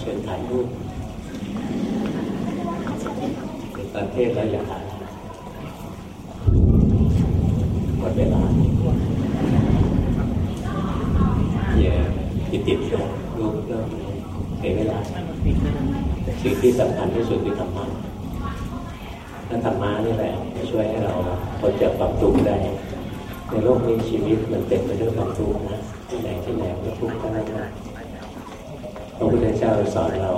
เชิญถ่ายรูปตอนเทศแล้วอย่าถ่ายหมดเวลาอย่าติดติดเลยรูปเริ่มเสียเวลาสิ่งที่สำคัญที่สุดคือธรรมะถ้าธรรมะนี่แหละจะช่วยให้เราพ้นจากความทุกข์ได้ ในโลกนี้ชีวิตมันเต็มไปด้วยความทุกข์นะที่ไหนที่ไหนก็ทุกข์ทั้งนั้นะ ระพุทธเจ้าสอนเรา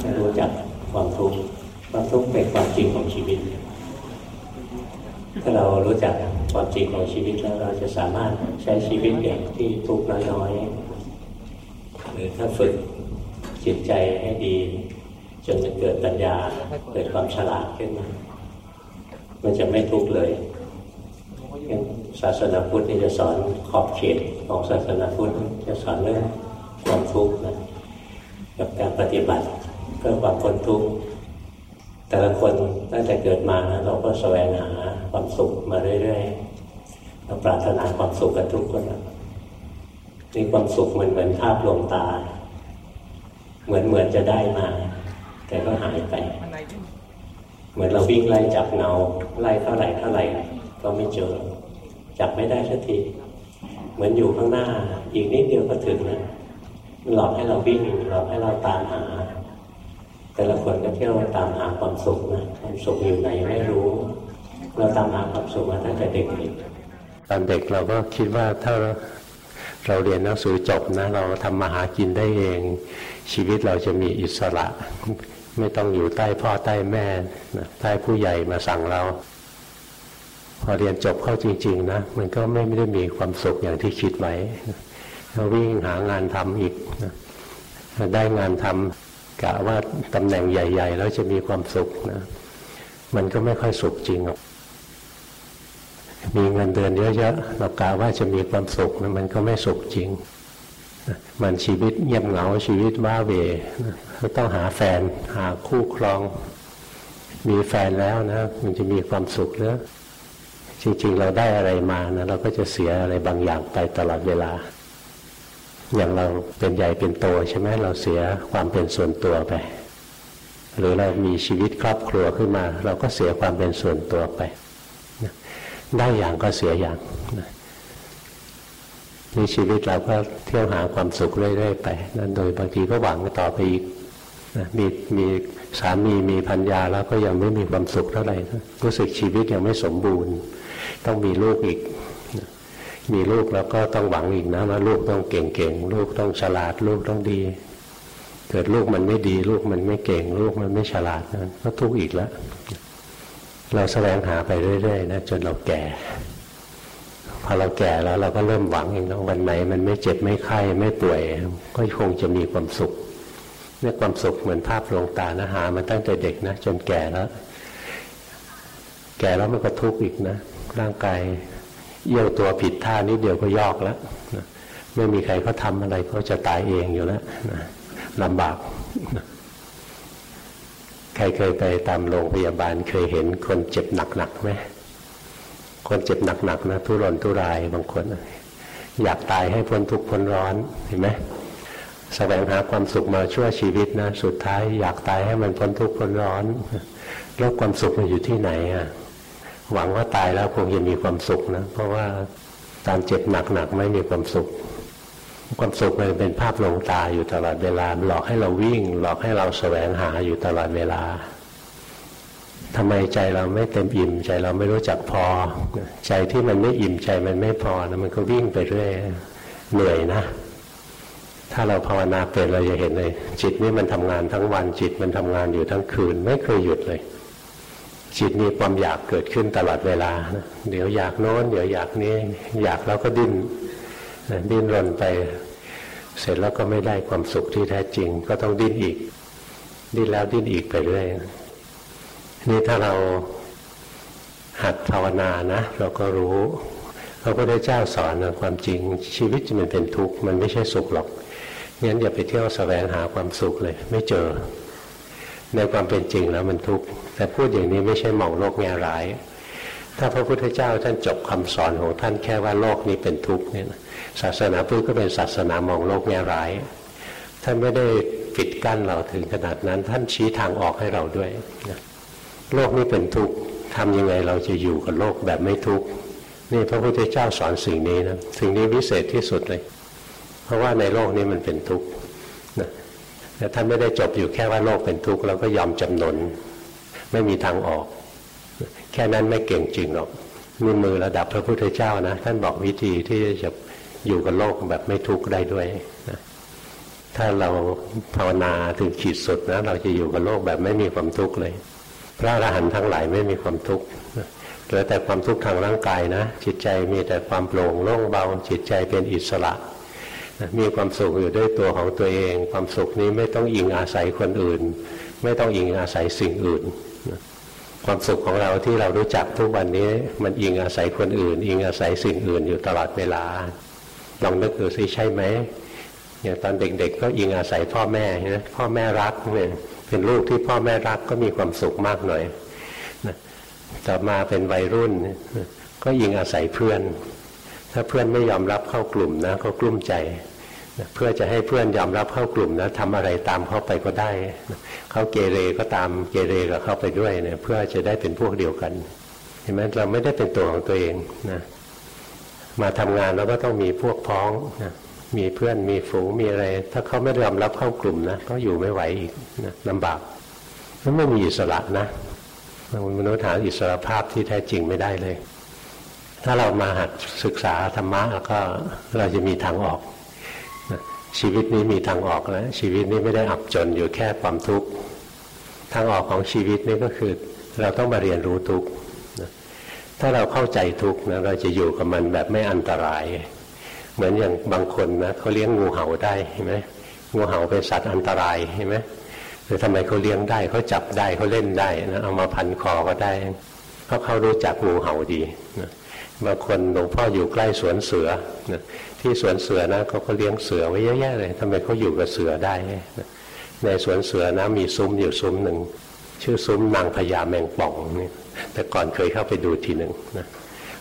ให้รู้จักความทุกข์ความทุกข์เป็นความจริงของชีวิต ถ้าเรารู้จักความจริงของชีวิตแล้วเราจะสามารถใช้ชีวิตอย่างที่ทุกข์น้อยๆหรือถ้าฝึกจิตใจให้ดี จนมันเกิดปัญญาเกิดความฉลาดขึ้นมามันจะไม่ทุกข์เลยศาสนาพุทธนี่จะสอนขอบเขตของศาสนาพุทธจะสอนเรื่องความทุกข์นะ กับการปฏิบัติเพื่อความพ้นทุกข์แต่ละคนตั้งแต่เกิดมานะเราก็แสวงหาความสุขมาเรื่อยๆเราปรารถนาความสุขกันทุกคนนะนี่ความสุขมันเหมือนภาพลวงตา เหมือนเหมือนจะได้มา แต่ก็หายไป เหมือนเราวิ่งไล่จับเงาไล่เท่าไหร่เท่าไหร่ก็ไม่เจอ จับไม่ได้สักที เหมือนอยู่ข้างหน้า อีกนิดเดียวก็ถึงนะมัน หลอกให้เราวิ่งหลอกให้เราตามหา แต่ละคนก็เที่ยวตามหาความสุขนะความสุขอยู่ไหนไม่รู้ เราตามหาความสุขมาตั้งแต่เด็กตอนเด็กเราก็คิดว่าถ้าเราเรียนหนังสือจบนะเราทำมาหากินได้เอง ชีวิตเราจะมีอิสระ ไม่ต้องอยู่ใต้พ่อใต้แม่ใต้ผู้ใหญ่มาสั่งเรา พอเรียนจบเข้าจริง ๆ นะ มันก็ไม่ได้มีความสุขอย่างที่คิดไว้ เราวิ่งหางานทำอีกได้งานทำกะว่าตำแหน่งใหญ่ ๆ แล้วจะมีความสุขนะ มันก็ไม่ค่อยสุขจริงหรอกมีเงินเดือนเยอะๆเรากะว่าจะมีความสุขนะมันก็ไม่สุขจริง มันชีวิตเงียบเหงาชีวิตว้าเวต้องหาแฟนหาคู่ครอง มีแฟนแล้วนะ มันจะมีความสุขหรือจริงๆ เราได้อะไรมานะเราก็จะเสียอะไรบางอย่างไปตลอดเวลา อย่างเราเป็นใหญ่เป็นโตใช่ไหมเราเสียความเป็นส่วนตัวไป หรือเรามีชีวิตครอบครัวขึ้นมา เราก็เสียความเป็นส่วนตัวไป ได้อย่างก็เสียอย่างนี่ชีวิตเราก็เที่ยวหาความสุขเรื่อยๆไปนั่นโดยบางทีก็หวังต่อไปอีกมีมีสามีมีพัญญาแล้วก็ยังไม่มีความสุขเท่าไหร่รู้สึกชีวิตยังไม่สมบูรณ์ ต้องมีลูกอีก มีลูกแล้วก็ต้องหวังอีกนะว่าลูกต้องเก่งๆลูกต้องฉลาดลูกต้องดี เกิดลูกมันไม่ดี ลูกมันไม่เก่ง ลูกมันไม่ฉลาดนะก็ทุกข์อีกแล้วเราแสวงหาไปเรื่อยๆนะจนเราแก่ พอเราแก่แล้วเราก็เริ่มหวังเองนะวันไหนมันไม่เจ็บไม่ไข้ไม่ป่วย ก็คงจะมีความสุขเนี่ยความสุขเหมือนภาพลวงตานะหามันตั้งแต่เด็กนะจนแก่แล้ว แก่แล้วมันก็ทุกข์อีกนะร่างกาย เยี่ยวตัวผิดท่านิดเดียวก็ยอกแล้วไม่มีใครเขาทาอะไรเขาจะตายเองอยู่แล้วลำบาก ใครเคยไปตามโรงพยาบาลเคยเห็นคนเจ็บหนักๆไหมคนเจ็บหนักๆนะทุรนทุรายบางคน อยากตายให้พ้นทุกข์พ้นร้อนเห็นไหมแสวงหาความสุขมาชั่วชีวิตนะ สุดท้ายอยากตายให้มันพ้นทุกข์พ้นร้อน แล้วความสุขมันอยู่ที่ไหนอะ หวังว่าตายแล้วคงจะมีความสุขนะ เพราะว่าตามเจ็บหนักๆไม่มีความสุข ความสุขมันเป็นภาพลงตาอยู่ตลอดเวลาหลอกให้เราวิ่ง หลอกให้เราแสวงหาอยู่ตลอดเวลาทำไมใจเราไม่เต็มอิ่ม ใจเราไม่รู้จักพอ ใจที่มันไม่อิ่มใจมันไม่พอนะมันก็วิ่งไปเรื่อยเหนื่อยนะ ถ้าเราภาวนาเป็นเราจะเห็นเลย จิตนี่มันทำงานทั้งวันจิตมันทำงานอยู่ทั้งคืน ไม่เคยหยุดเลย จิตมีความอยากเกิดขึ้นตลอดเวลา เดี๋ยวอยากโน้น เดี๋ยวอยากนี้ อยากแล้วก็ดิ้นดิ้นรนไป เสร็จแล้วก็ไม่ได้ความสุขที่แท้จริง ก็ต้องดิ้นอีก ดิ้นแล้วดิ้นอีกไปเรื่อยนี่ถ้าเราหัดภาวนานะ เราก็รู้พระพุทธเจ้าสอนความจริง ชีวิตมันเป็นทุกข์มันไม่ใช่สุขหรอกงั้นอย่าไปเที่ยวสแสวงหาความสุขเลย ไม่เจอ ในความเป็นจริงแล้วมันทุกข์แต่พูดอย่างนี้ไม่ใช่มองโลกแง่ร้าย ถ้าพระพุทธเจ้าท่านจบคำสอนของท่านแค่ว่าโลกนี้เป็นทุกข์เนี่ยศาสนาพุทธก็เป็นศาสนามองโลกแง่ร้าย ท่านไม่ได้ปิดกั้นเราถึงขนาดนั้น ท่านชี้ทางออกให้เราด้วยโลกนี้เป็นทุกข์ทำยังไงเราจะอยู่กับโลกแบบไม่ทุกข์นี่พระพุทธเจ้าสอนสิ่งนี้นะสิ่งนี้วิเศษที่สุดเลย เพราะว่าในโลกนี้มันเป็นทุกข์ แต่ท่านไม่ได้จบอยู่แค่ว่าโลกเป็นทุกข์เราก็ยอมจำนน ไม่มีทางออก แค่นั้นไม่เก่งจริงหรอกมือมือระดับพระพุทธเจ้านะท่านบอกวิธีที่จะอยู่กับโลกแบบไม่ทุกข์ได้ด้วยนะถ้าเราภาวนาถึงขีดสุดนะเราจะอยู่กับโลกแบบไม่มีความทุกข์เลย พระอรหันต์ทั้งหลายไม่มีความทุกข์เหลือแต่ความทุกข์ทางร่างกายนะ จิตใจมีแต่ความโปร่งโล่งเบาจิตใจเป็นอิสระ มีความสุขอยู่ด้วยตัวของตัวเอง ความสุขนี้ไม่ต้องอิงอาศัยคนอื่น ไม่ต้องอิงอาศัยสิ่งอื่น ความสุขของเราที่เรารู้จักทุกวันนี้ มันอิงอาศัยคนอื่น อิงอาศัยสิ่งอื่นอยู่ตลอดเวลาลองนึกดูสิใช่ไหมอย่างตอนเด็กๆ ก็อิงอาศัยพ่อแม่นะพ่อแม่รักเนี่ยเป็นลูกที่พ่อแม่รักก็มีความสุขมากหน่อยต่อมาเป็นวัยรุ่น ก็อิงอาศัยเพื่อน ถ้าเพื่อนไม่ยอมรับเข้ากลุ่มนะก็กลุ้มใจนะเพื่อจะให้เพื่อนยอมรับเข้ากลุ่มนะทำอะไรตามเขาไปก็ได้นะเขาเกเรก็ตามเกเรกับเขาไปด้วยเนะเพื่อจะได้เป็นพวกเดียวกันเห็นไหมเราไม่ได้เป็นตัวของตัวเองนะมาทำงานเราก็ต้องมีพวกพ้องนะมีเพื่อนมีฝูงมีอะไร ถ้าเขาไม่ยอมรับเข้ากลุ่มนะก็อยู่ไม่ไหวอีกนะลำบากแล้วไม่มีอิสระนะมนุษย์หาอิสระภาพที่แท้จริงไม่ได้เลย ถ้าเรามาหัดศึกษาธรรมะแล้วก็เราจะมีทางออก ชีวิตนี้มีทางออกแล้ว ชีวิตนี้ไม่ได้อับจนอยู่แค่ความทุกข์ทางออกของชีวิตนี้ก็คือ เราต้องมาเรียนรู้ทุกข์ถ้าเราเข้าใจทุกข์นะเราจะอยู่กับมันแบบไม่อันตราย เหมือนอย่างบางคนนะเขาเลี้ยงงูเห่าได้เห็นไหมงูเห่าเป็นสัตว์อันตรายเห็นไหมหรือทำไมเขาเลี้ยงได้เขาจับได้เขาเล่นได้นะเอามาพันคอก็ได้เพราะเขารู้จักงูเห่าดีนะ บางคนหลวงพ่ออยู่ใกล้สวนเสือนะที่สวนเสือนะเขาก็เลี้ยงเสือไว้เยอะแยะเลยทำไมเขาอยู่กับเสือได้นะในสวนเสือนะมีซุ้มอยู่ซุ้มหนึ่งชื่อซุ้มนางพญาแมงป่องนี่แต่ก่อนเคยเข้าไปดูทีหนึ่งนะ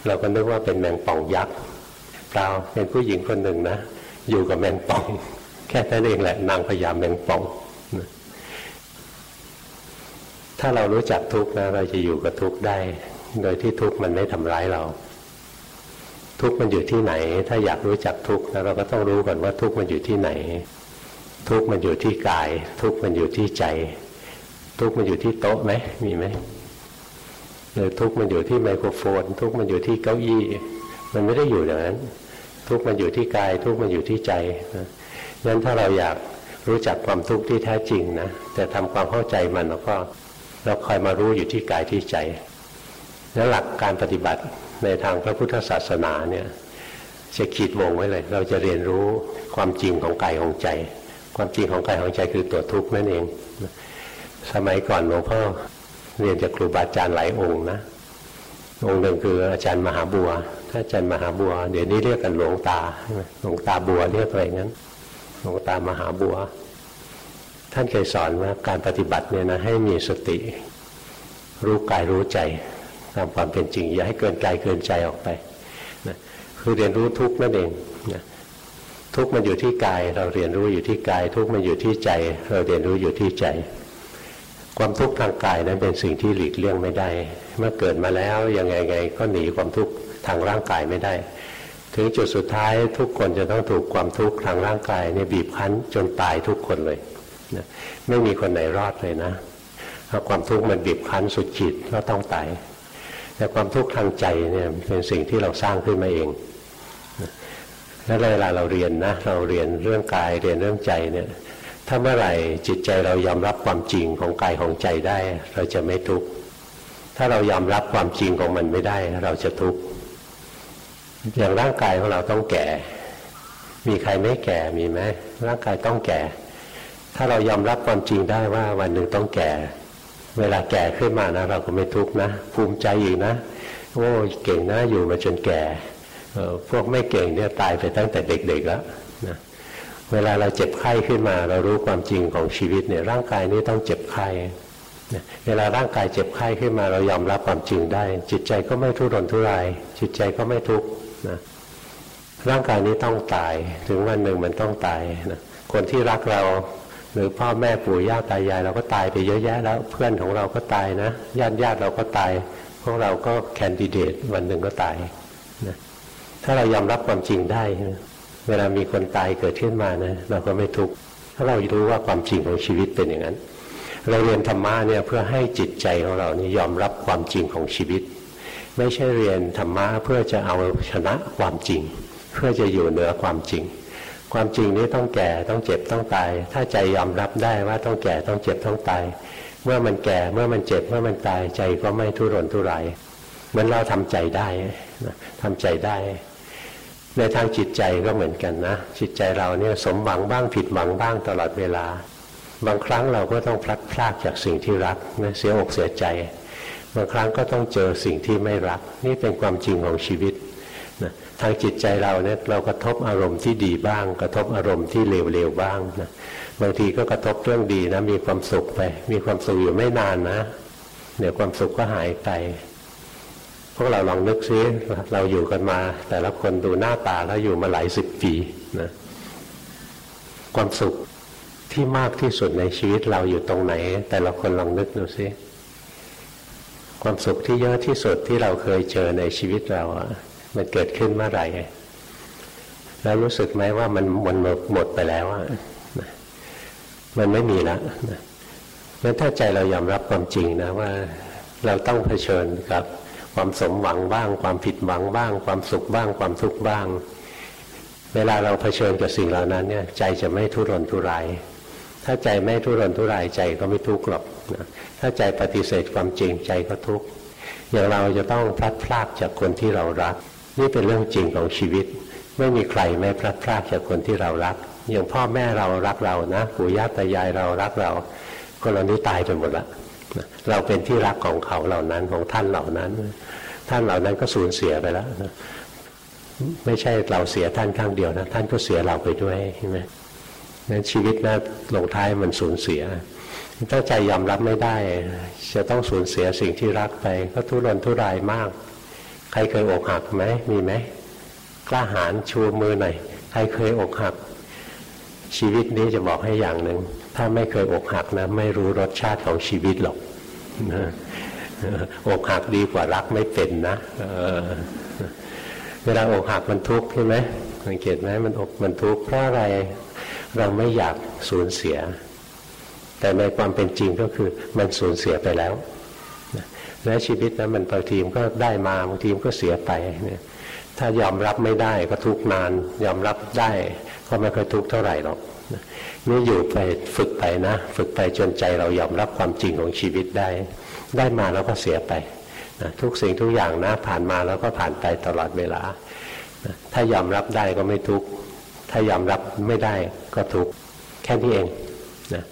เราก็นึกว่าเป็นแมงป่องยักษ์เปล่าเป็นผู้หญิงคนหนึ่งนะอยู่กับแมงป่อง แค่นั้นเองแหละนางพญาแมงป่องนะถ้าเรารู้จักทุกข์นะเราจะอยู่กับทุกข์ได้ โดยที่ทุกข์มันไม่ทำร้ายเรา ทุกข์มันอยู่ที่ไหน ถ้าอยากรู้จักทุกข์นะเราก็ต้องรู้ก่อนว่าทุกข์มันอยู่ที่ไหน ทุกข์มันอยู่ที่กาย ทุกข์มันอยู่ที่ใจ ทุกข์มันอยู่ที่โต๊ะไหมมีไหมหรือทุกข์มันอยู่ที่ไมโครโฟน ทุกข์มันอยู่ที่เก้าอี้ มันไม่ได้อยู่อย่างนั้น ทุกข์มันอยู่ที่กาย ทุกข์มันอยู่ที่ใจนะงั้นถ้าเราอยากรู้จักความทุกข์ที่แท้จริงนะแต่ทำความเข้าใจมันแล้วก็เราคอยมารู้อยู่ที่กายที่ใจ แล้วหลักการปฏิบัติ ในทางพระพุทธศาสนาเนี่ยจะขีดวงไว้เลย เราจะเรียนรู้ความจริงของกายของใจ ความจริงของกายของใจคือตัวทุกข์นั่นเอง สมัยก่อนหลวงพ่อเรียนจากครูบาอาจารย์หลายองค์นะ องค์หนึ่งคืออาจารย์มหาบัวถ้าอาจารย์มหาบัว เดี๋ยวนี้เรียกกันหลวงตาหลวงตาบัวเรียกอะไรงั้นหลวงตามหาบัว ท่านเคยสอนว่าการปฏิบัติเนี่ยนะให้มีสติ รู้กายรู้ใจ ตามความเป็นจริง อย่าให้เกินกายเกินใจออกไปนะคือเรียนรู้ทุกนั่นเองนะทุกมันอยู่ที่กาย เราเรียนรู้อยู่ที่กาย ทุกมันอยู่ที่ใจ เราเรียนรู้อยู่ที่ใจ ความทุกข์ทางกายนั้นเป็นสิ่งที่หลีกเลี่ยงไม่ได้ เมื่อเกิดมาแล้วยังไงไงก็หนีความทุกข์ทางร่างกายไม่ได้ ถึงจุดสุดท้ายทุกคนจะต้องถูกความทุกข์ทางร่างกายเนี่ยบีบคั้นจนตายทุกคนเลยนะไม่มีคนไหนรอดเลยนะถ้าความทุกข์มันบีบคั้นสุดขีดก็ต้องตาย แต่ความทุกข์ทางใจเนี่ยเป็นสิ่งที่เราสร้างขึ้นมาเองแล้วเวลาเราเรียนนะเราเรียนเรื่องกายเรียนเรื่องใจเนี่ยถ้าเมื่อไหร่จิตใจเรายอมรับความจริงของกายของใจได้ เราจะไม่ทุกข์ถ้าเรายอมรับความจริงของมันไม่ได้ เราจะทุกข์อย่างร่างกายของเราต้องแก่ มีใครไม่แก่มีไหมร่างกายต้องแก่ ถ้าเรายอมรับความจริงได้ว่าวันหนึ่งต้องแก่ เวลาแก่ขึ้นมานะ เราก็ไม่ทุกข์นะ ภูมิใจอีกนะโอ้เก่งนะอยู่มาจนแก่พวกไม่เก่งเนี่ยตายไปตั้งแต่เด็กๆแล้วนะเวลาเราเจ็บไข้ขึ้นมา เรารู้ความจริงของชีวิตเนี่ยร่างกายนี้ต้องเจ็บไข้เวลาร่างกายเจ็บไข้ขึ้นมาเรายอมรับความจริงได้ จิตใจก็ไม่ทุรนทุราย จิตใจก็ไม่ทุกข์นะร่างกายนี้ต้องตาย ถึงวันหนึ่งมันต้องตายนะคนที่รักเรา หรือพ่อแม่ปู่ย่าตายายเราก็ตายไปเยอะแยะแล้วเพื่อนของเราก็ตายนะญาติญาติเราก็ตาย พวกเราก็แคนดิเดตวันหนึ่งก็ตายนะถ้าเรายอมรับความจริงได้ เวลามีคนตายเกิดขึ้นมานะเราก็ไม่ทุกข์ถ้าเรารู้ว่าความจริงของชีวิตเป็นอย่างนั้น เราเรียนธรรมะเนี่ยเพื่อให้จิตใจของเรานี่ยอมรับความจริงของชีวิต ไม่ใช่เรียนธรรมะเพื่อจะเอาชนะความจริง เพื่อจะอยู่เหนือความจริง ความจริงนี้ต้องแก่ต้องเจ็บต้องตาย ถ้าใจยอมรับได้ว่าต้องแก่ต้องเจ็บต้องตาย เมื่อมันแก่เมื่อมันเจ็บเมื่อมันตายใจก็ไม่ทุรนทุรายเมือนเราทำใจได้ทำใจได้ ในทางจิตใจก็เหมือนกันนะ จิตใจเราเนี่ยสมหวังบ้างผิดหวังบ้างตลอดเวลา บางครั้งเราก็ต้องพลัดพรากจากสิ่งที่รักนะเสียอกเสียใจ บางครั้งก็ต้องเจอสิ่งที่ไม่รัก นี่เป็นความจริงของชีวิต ทางจิตใจเราเนี่ยเรากระทบอารมณ์ที่ดีบ้าง กระทบอารมณ์ที่เลวๆบ้างนะบางทีก็กระทบเรื่องดีนะมีความสุขไป มีความสุขอยู่ไม่นานนะ เดี๋ยวความสุขก็หายไปพวกเราลองนึกซิเราอยู่กันมา แต่ละคนดูหน้าตาแล้วอยู่มาหลายสิบปีนะความสุขที่มากที่สุดในชีวิตเราอยู่ตรงไหน แต่ละคนลองนึกดูซิความสุขที่เยอะที่สุดที่เราเคยเจอในชีวิตเราอะ มันเกิดขึ้นเมื่อไหร่แล้วรู้สึกไหมว่ามันมันหมดไปแล้วอะมันไม่มีแล้วงั้นถ้าใจเรายอมรับความจริงนะว่าเราต้องเผชิญกับความสมหวังบ้าง ความผิดหวังบ้าง ความสุขบ้าง ความทุกข์บ้าง เวลาเราเผชิญกับสิ่งเหล่านั้นเนี่ยใจจะไม่ทุรนทุราย ถ้าใจไม่ทุรนทุรายใจก็ไม่ทุกข์หรอกนะถ้าใจปฏิเสธความจริงใจก็ทุกข์อย่างเราจะต้องพลัดพรากจากคนที่เรารัก นี่เป็นเรื่องจริงของชีวิต ไม่มีใครไม่พลัดพรากจากคนที่เรารัก อย่างพ่อแม่เรารักเรานะปู่ย่าตายายเรารักเรา คนเหล่านี้ตายไปหมดละเราเป็นที่รักของเขาเหล่านั้นของท่านเหล่านั้น ท่านเหล่านั้นก็สูญเสียไปแล้วไม่ใช่เราเสียท่านข้างเดียวนะท่านก็เสียเราไปด้วยใช่ไหมนั้นชีวิตนะลงท้ายมันสูญเสีย ถ้าใจยอมรับไม่ได้ จะต้องสูญเสียสิ่งที่รักไป ก็ทุรนทุรายมาก ใครเคยอกหักไหมมีไหมกล้าหาญชูมือหน่อยใครเคยอกหัก ชีวิตนี้จะบอกให้อย่างหนึ่งถ้าไม่เคยอกหักนะไม่รู้รสชาติของชีวิตหรอกอกหักดีกว่ารักไม่เป็นนะเวลาอกหักมันทุกข์ใช่ไหมสังเกตไหมมันอกมันทุกข์เพราะอะไรเราไม่อยากสูญเสีย แต่ในความเป็นจริงก็คือมันสูญเสียไปแล้ว และชีวิตนะมันบางทีมก็ได้มาบางทีมก็เสียไปเนี่ยถ้ายอมรับไม่ได้ก็ทุกนาน ยอมรับได้ก็ไม่ค่อยทุกเท่าไหร่หรอกนี่อยู่ไปฝึกไปนะ ฝึกไปจนใจเรายอมรับความจริงของชีวิตได้ ได้มาแล้วก็เสียไปนะทุกสิ่งทุกอย่างนะผ่านมาแล้วก็ผ่านไปตลอดเวลาถ้ายอมรับได้ก็ไม่ทุกถ้ายอมรับไม่ได้ก็ทุกแค่นี้เองนะ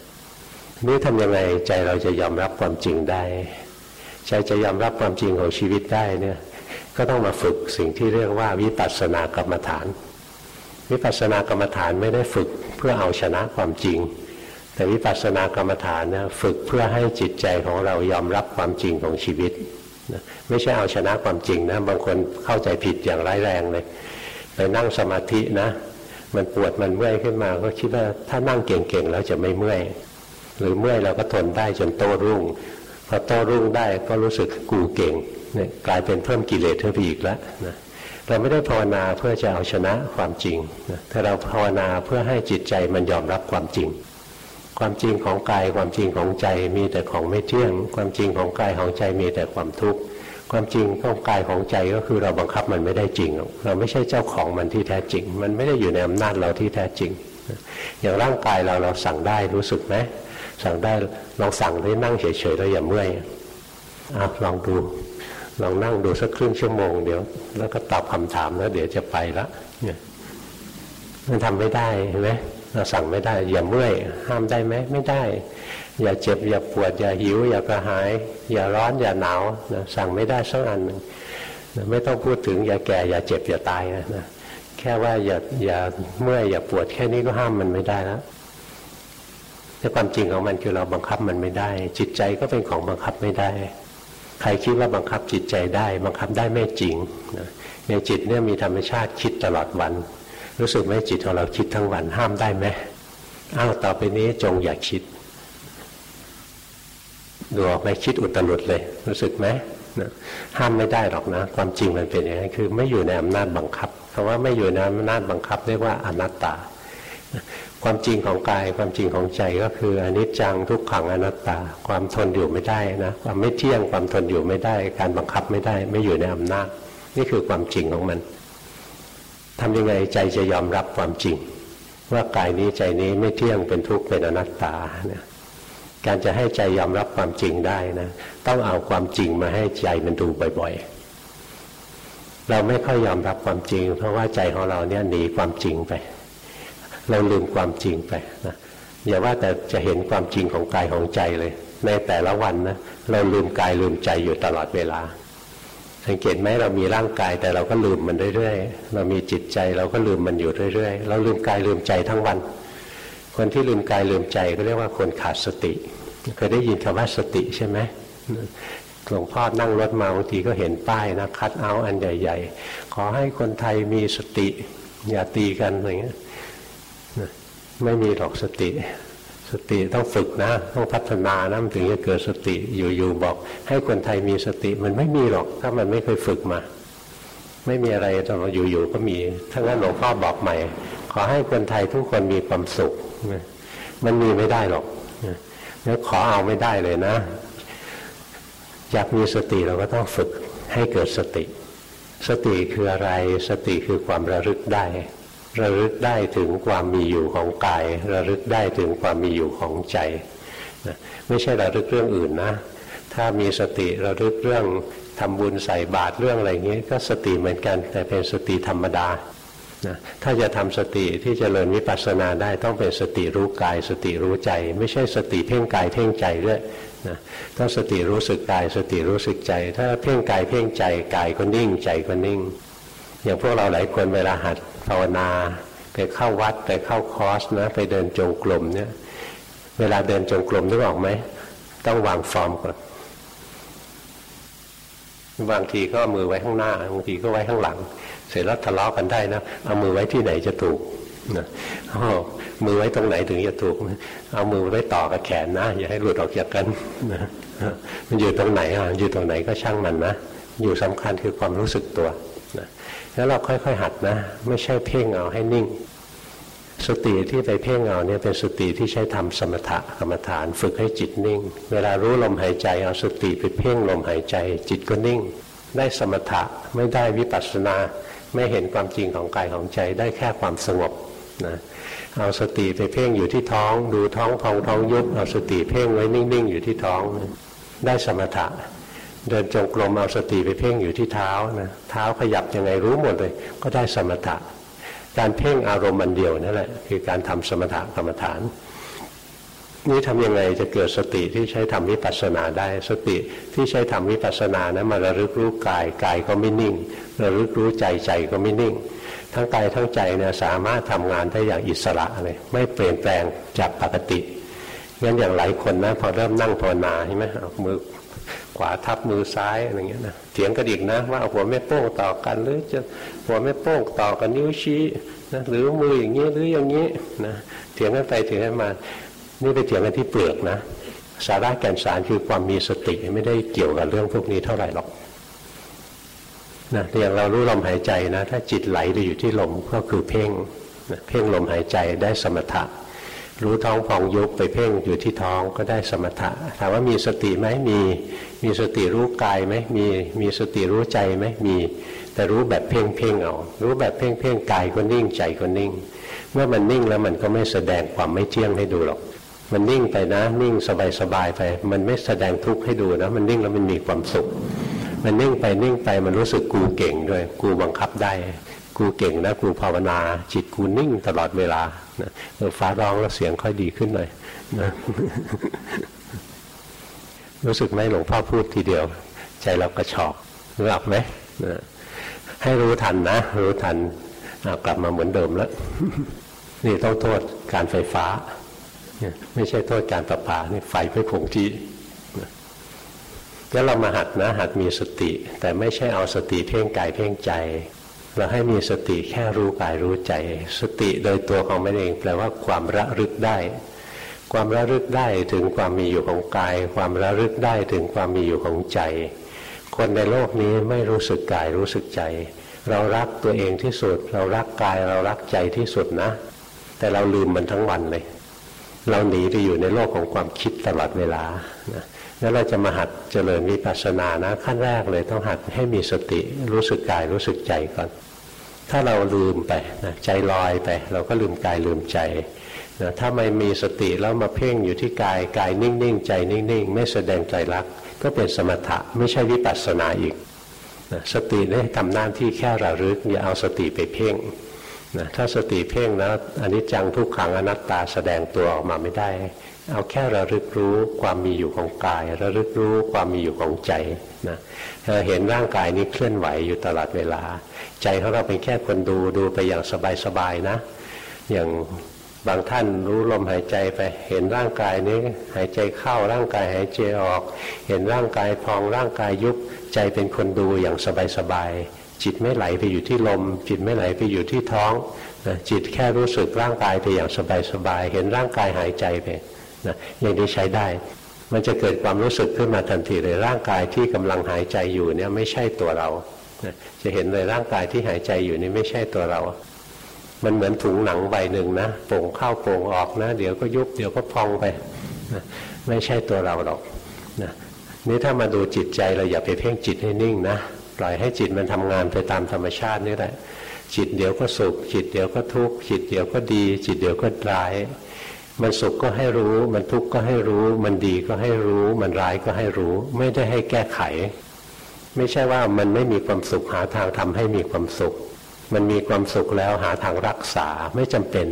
นี่ทำยังไงใจเราจะยอมรับความจริงได้ ใจจะยอมรับความจริงของชีวิตได้เนี่ยก็ต้องมาฝึกสิ่งที่เรียกว่าวิปัสสนากรรมฐาน วิปัสสนากรรมฐานไม่ได้ฝึกเพื่อเอาชนะความจริง แต่วิปัสสนากรรมฐานเนี่ยฝึกเพื่อให้จิตใจของเรายอมรับความจริงของชีวิตไม่ใช่เอาชนะความจริงนะบางคนเข้าใจผิดอย่างร้ายแรงเลยไปนั่งสมาธินะ มันปวดมันเมื่อยขึ้นมาก็คิดว่าถ้านั่งเก่งๆแล้วจะไม่เมื่อย หรือเมื่อยเราก็ทนได้จนโตรุ่ง พอโตรุ่งได้ก็รู้สึกกูเก่งเนี่ยกลายเป็นเพิ่มกิเลสเพิ่มอีกแล้วนะเราไม่ได้ภาวนาเพื่อจะเอาชนะความจริงนะแต่เราภาวนาเพื่อให้จิตใจมันยอมรับความจริง ความจริงของกายความจริงของใจมีแต่ของไม่เที่ยง ความจริงของกายของใจมีแต่ความทุกข์ความจริงของกายของใจก็คือเราบังคับมันไม่ได้จริง เราไม่ใช่เจ้าของมันที่แท้จริง มันไม่ได้อยู่ในอำนาจเราที่แท้จริง อย่างร่างกายเราเราสั่งได้รู้สึกไหม สั่งได้ลองสั่งได้นั่งเฉยๆแล้วอย่าเมื่อยอะลองดูลองนั่งดูสักครึ่งชั่วโมงเดี๋ยว แล้วก็ตอบคำถามแล้ว เดี๋ยวจะไปละเนี่ยมันทำไม่ได้เห็นไหมเราสั่งไม่ได้ อย่าเมื่อยห้ามได้ไหมไม่ได้ อย่าเจ็บ อย่าปวด อย่าหิว อย่ากระหาย อย่าร้อนอย่าหนาวนะสั่งไม่ได้สักอันหนึ่งนะไม่ต้องพูดถึง อย่าแก่ อย่าเจ็บ อย่าตายนะนะแค่ว่าอย่าอย่าเมื่อยอย่าปวดแค่นี้ก็ห้ามมันไม่ได้แล้ว แต่ความจริงของมันคือเราบังคับมันไม่ได้ จิตใจก็เป็นของบังคับไม่ได้ ใครคิดว่าบังคับจิตใจได้ บังคับได้ไม่จริงในจิตเนี่ยมีธรรมชาติคิดตลอดวัน รู้สึกไหมจิตของเราคิดทั้งวันห้ามได้ไหมอ้าวต่อไปนี้จงอย่าคิดดูออกไหมคิดอุตรุดเลย รู้สึกไหมห้ามไม่ได้หรอกนะ ความจริงมันเป็นอย่างนี้คือไม่อยู่ในอำนาจบังคับคำว่าไม่อยู่ในอำนาจบังคับเรียกว่าอนัตตา ความจริงของกายความจริงของใจก็คืออนิจจังทุกขังอนัตตา ความทนอยู่ไม่ได้นะความไม่เที่ยงความทนอยู่ไม่ได้ การบังคับไม่ได้ไม่อยู่ในอำนาจ นี่คือความจริงของมันทำยังไงใจจะยอมรับความจริง ว่ากายนี้ใจนี้ไม่เที่ยงเป็นทุกข์เป็นอนัตตาเนี่ยการจะให้ใจยอมรับความจริงได้นะต้องเอาความจริงมาให้ใจมันดูบ่อยๆ เราไม่ค่อยยอมรับความจริง เพราะว่าใจของเราเนี่ยหนีความจริงไป เราลืมความจริงไปนะอย่าว่าแต่จะเห็นความจริงของกายของใจเลย ในแต่ละวันนะเราลืมกายลืมใจอยู่ตลอดเวลา สังเกตไหมเรามีร่างกายแต่เราก็ลืมมันเรื่อยๆเรามีจิตใจเราก็ลืมมันอยู่เรื่อยๆ เราลืมกายลืมใจทั้งวัน คนที่ลืมกายลืมใจก็เรียกว่าคนขาดสติเคยได้ยินคำว่าสติใช่ไหมหลวงพ่อนั่งรถมาบางทีก็เห็นป้ายนะคัดเอาอันใหญ่ ๆ ขอให้คนไทยมีสติอย่าตีกันอะไรเงี้ย ไม่มีหรอกสติ สติต้องฝึกนะ ต้องพัฒนานะมันถึงจะเกิดสติอยู่ๆบอก ให้คนไทยมีสติมันไม่มีหรอก ถ้ามันไม่เคยฝึกมา ไม่มีอะไรตอนอยู่ๆก็มีถ้างั้นหลวงพ่อบอกใหม่ ขอให้คนไทยทุกคนมีความสุขมันมีไม่ได้หรอกแล้วขอเอาไม่ได้เลยนะอยากมีสติเราก็ต้องฝึกให้เกิดสติ สติคืออะไร สติคือความระลึกได้ ระลึกได้ถึงความมีอยู่ของกาย ระลึกได้ถึงความมีอยู่ของใจนะไม่ใช่ระลึกเรื่องอื่นนะ ถ้ามีสติระลึกเรื่องทำบุญใส่บาตรเรื่องอะไรเงี้ยก็สติเหมือนกัน แต่เป็นสติธรรมดานะถ้าจะทำสติที่จเจริญวิปัสสนาได้ต้องเป็นสติรู้กาย สติรู้ใจ ไม่ใช่สติเพ่งกายเพ่งใจด้วยนะต้องสติรู้สึกกาย สติรู้สึกใจ ถ้าเพ่งกายเพ่งใจกายก็นิ่งใจก็นิ่ง อย่างพวกเราหลายคนเวลาหัด ภาวนา ไปเข้าวัดไปเข้าคอร์สนะไปเดินจงกรมเนี่ย เวลาเดินจงกรมนึกออกไหมต้องวางฟอร์มก่อนบางทีก็มือไว้ข้างหน้าบางทีก็ไว้ข้างหลัง เสร็จแล้วทะเลาะกันได้นะเอามือไว้ที่ไหนจะถูกนะมือไว้ตรงไหนถึงจะถูก เอามือไว้ต่อกับแขนนะ อย่าให้หลุดออกจากกันนะมันอยู่ตรงไหนอะอยู่ตรงไหนก็ช่างมันนะ อยู่สำคัญคือความรู้สึกตัว แล้วเราค่อยๆหัดนะ ไม่ใช่เพ่งเอาให้นิ่ง สติที่ไปเพ่งเอาเนี่ยเป็นสติที่ใช้ทำสมถะกรรมฐาน ฝึกให้จิตนิ่ง เวลารู้ลมหายใจเอาสติไปเพ่งลมหายใจ จิตก็นิ่ง ได้สมถะไม่ได้วิปัสสนาไม่เห็นความจริงของกายของใจได้แค่ความสงบนะเอาสติไปเพ่งอยู่ที่ท้อง ดูท้องพองท้องยุบเอาสติเพ่งไว้นิ่งๆอยู่ที่ท้อง ได้สมถะ เดินจงกรมเอาสติไปเพ่งอยู่ที่เท้านะเท้าขยับยังไงรู้หมดเลย ก็ได้สมถะ การเพ่งอารมณ์มันเดียวนั่นแหละคือการทำสมถะกรรมฐาน นี่ทำยังไงจะเกิดสติที่ใช้ทำวิปัสสนาได้ สติที่ใช้ทำวิปัสสนานะมาระลึกรู้กายกายก็ไม่นิ่งระลึกรู้ใจใจก็ไม่นิ่ง ทั้งกายทั้งใจเนี่ยสามารถทำงานได้อย่างอิสระเลยไม่เปลี่ยนแปลงจากปกติงั้นอย่างหลายคนนะพอเริ่มนั่งภาวนาใช่ไหมเอามือ ขวาทับมือซ้ายอะไรเงี้ยนะเถียงกันอีกนะว่าหัวแม่โป้งต่อกัน หรือจะหัวแม่โป้งต่อกันนิ้วชี้นะหรือมืออย่างนี้หรืออย่างนี้นะเถียงกันไปเถียงกันมา นี่ไปเถียงกันที่เปลือกนะสาระแก่นสารคือความมีสติไม่ได้เกี่ยวกับเรื่องพวกนี้เท่าไหร่หรอกนะอย่างเรารู้ลมหายใจนะ ถ้าจิตไหลไปอยู่ที่ลมก็คือเพ่งนะเพ่งลมหายใจได้สมถะ รู้ท้องพองยุบไปเพ่งอยู่ที่ท้องก็ได้สมถะ ถามว่ามีสติไหมมี มีสติรู้กายไหมมี มีสติรู้ใจไหมมี แต่รู้แบบเพ่งเพ่งเอา รู้แบบเพ่งเพ่งกายก็นิ่งใจก็นิ่ง เมื่อมันนิ่งแล้วมันก็ไม่แสดงความไม่เที่ยงให้ดูหรอก มันนิ่งไปนะนิ่งสบายๆไป มันไม่แสดงทุกข์ให้ดูนะ มันนิ่งแล้วมันมีความสุข มันนิ่งไปนิ่งไปมันรู้สึกกูเก่งด้วย กูบังคับได้ กูเก่งนะกูภาวนา จิตกูนิ่งตลอดเวลานะฟ้าร้องแล้วเสียงค่อยดีขึ้นหน่อยนะรู้สึกไหมหลวงพ่อพูดทีเดียว ใจเรากระชอกรู้อักไหมนะให้รู้ทันนะ รู้ทันกลับมาเหมือนเดิมแล้ว นี่ต้องโทษการไฟฟ้า ไม่ใช่โทษการประปานี่ไฟไม่คงที่แล้วเรามาหัดนะ หัดมีสติ แต่ไม่ใช่เอาสติเพ่งกายเพ่งใจ เราให้มีสติแค่รู้กายรู้ใจ สติโดยตัวของมันเองแปลว่าความระลึกได้ ความระลึกได้ถึงความมีอยู่ของกาย ความระลึกได้ถึงความมีอยู่ของใจ คนในโลกนี้ไม่รู้สึกกายรู้สึกใจ เรารักตัวเองที่สุด เรารักกายเรารักใจที่สุดนะ แต่เราลืมมันทั้งวันเลย เราหนีไปอยู่ในโลกของความคิดตลอดเวลานะ แล้วเราจะมาหัดเจริญวิปัสสนานะขั้นแรกเลยต้องหัดให้มีสติรู้สึกกายรู้สึกใจก่อน ถ้าเราลืมไปนะใจลอยไป เราก็ลืมกายลืมใจนะถ้าไม่มีสติแล้วมาเพ่งอยู่ที่กายกายนิ่งๆใจนิ่งๆ ไม่แสดงใจรัก ก็เป็นสมถะไม่ใช่วิปัสสนาอีกนะสติได้ทำหน้าที่แค่ระลึกอย่าเอาสติไปเพ่งนะถ้าสติเพ่งแล้วอันนี้จังทุกขังอนัตตาแสดงตัวออกมาไม่ได้ เอาแค่ระลึกรู้ความมีอยู่ของกาย ระลึกรู้ความมีอยู่ของใจนะเห็นร่างกายนี้เคลื่อนไหวอยู่ตลอดเวลา ใจของเราเป็นแค่คนดูดูไปอย่างสบายๆนะ อย่างบางท่านรู้ลมหายใจไป เห็นร่างกายนี้หายใจเข้าร่างกายหายใจออก เห็นร่างกายพองร่างกายยุบใจเป็นคนดูอย่างสบายๆจิตไม่ไหลไปอยู่ที่ลม จิตไม่ไหลไปอยู่ที่ท้องจิตแค่รู้สึกร่างกายไปอย่างสบายๆเห็นร่างกายหายใจไป นะอย่างนี้ใช้ได้ มันจะเกิดความรู้สึกขึ้นมาทันทีเลยร่างกายที่กำลังหายใจอยู่เนี่ยไม่ใช่ตัวเรานะจะเห็นเลยร่างกายที่หายใจอยู่นี่ไม่ใช่ตัวเรา มันเหมือนถุงหนังใบหนึ่งนะโป่งเข้าโป่งออกนะ เดี๋ยวก็ยุบเดี๋ยวก็พองไปนะไม่ใช่ตัวเราหรอกนะนี่ถ้ามาดูจิตใจเราอย่าไปเพ่งจิตให้นิ่งนะปล่อยให้จิตมันทำงานไปตามธรรมชาตินี่แหละจิตเดี๋ยวก็สุขจิตเดี๋ยวก็ทุกข์จิตเดี๋ยวก็ดี จิตเดี๋ยวก็ร้าย มันสุขก็ให้รู้ มันทุกข์ก็ให้รู้ มันดีก็ให้รู้ มันร้ายก็ให้รู้ ไม่ได้ให้แก้ไข ไม่ใช่ว่ามันไม่มีความสุขหาทางทำให้มีความสุข มันมีความสุขแล้วหาทางรักษาไม่จำเป็น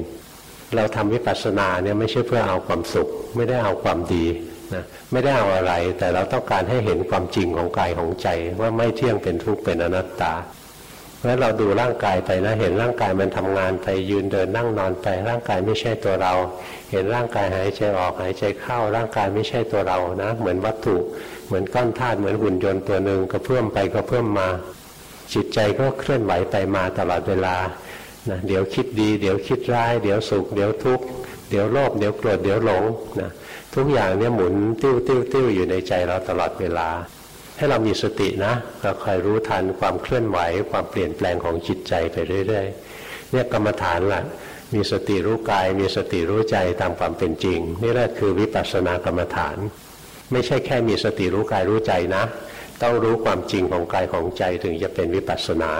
เราทำวิปัสสนาเนี่ยไม่ใช่เพื่อเอาความสุข ไม่ได้เอาความดีนะไม่ได้เอาอะไร แต่เราต้องการให้เห็นความจริงของกายของใจ ว่าไม่เที่ยงเป็นทุกข์เป็นอนัตตา เพราะเราดูร่างกายไปนะเห็นร่างกายมันทำงานไปยืนเดินนั่งนอนไปร่างกายไม่ใช่ตัวเรา เห็นร่างกายหายใจออกหายใจเข้า ร่างกายไม่ใช่ตัวเรานะ เหมือนวัตถุเหมือนก้อนธาตุเหมือนหุ่นยนต์ตัวหนึ่งก็เพิ่มไปก็เพิ่มมา จิตใจก็เคลื่อนไหวไปมาตลอดเวลานะเดี๋ยวคิดดี เดี๋ยวคิดร้าย เดี๋ยวสุขเดี๋ยวทุกข์เดี๋ยวโลภเดี๋ยวโกรธเดี๋ยวหลงนะทุกอย่างเนี่ยหมุนติ้วติ้วติ้วอยู่ในใจเราตลอดเวลา ให้เรามีสตินะเราคอยรู้ทันความเคลื่อนไหว ความเปลี่ยนแปลงของจิตใจไปเรื่อยๆเนี่ยกรรมฐานละ่ะมีสติรู้กาย มีสติรู้ใจตามความเป็นจริง นี่แหละคือวิปัสสนากรรมฐาน ไม่ใช่แค่มีสติรู้กายรู้ใจนะ ต้องรู้ความจริงของกายของใจถึงจะเป็นวิปัสสนา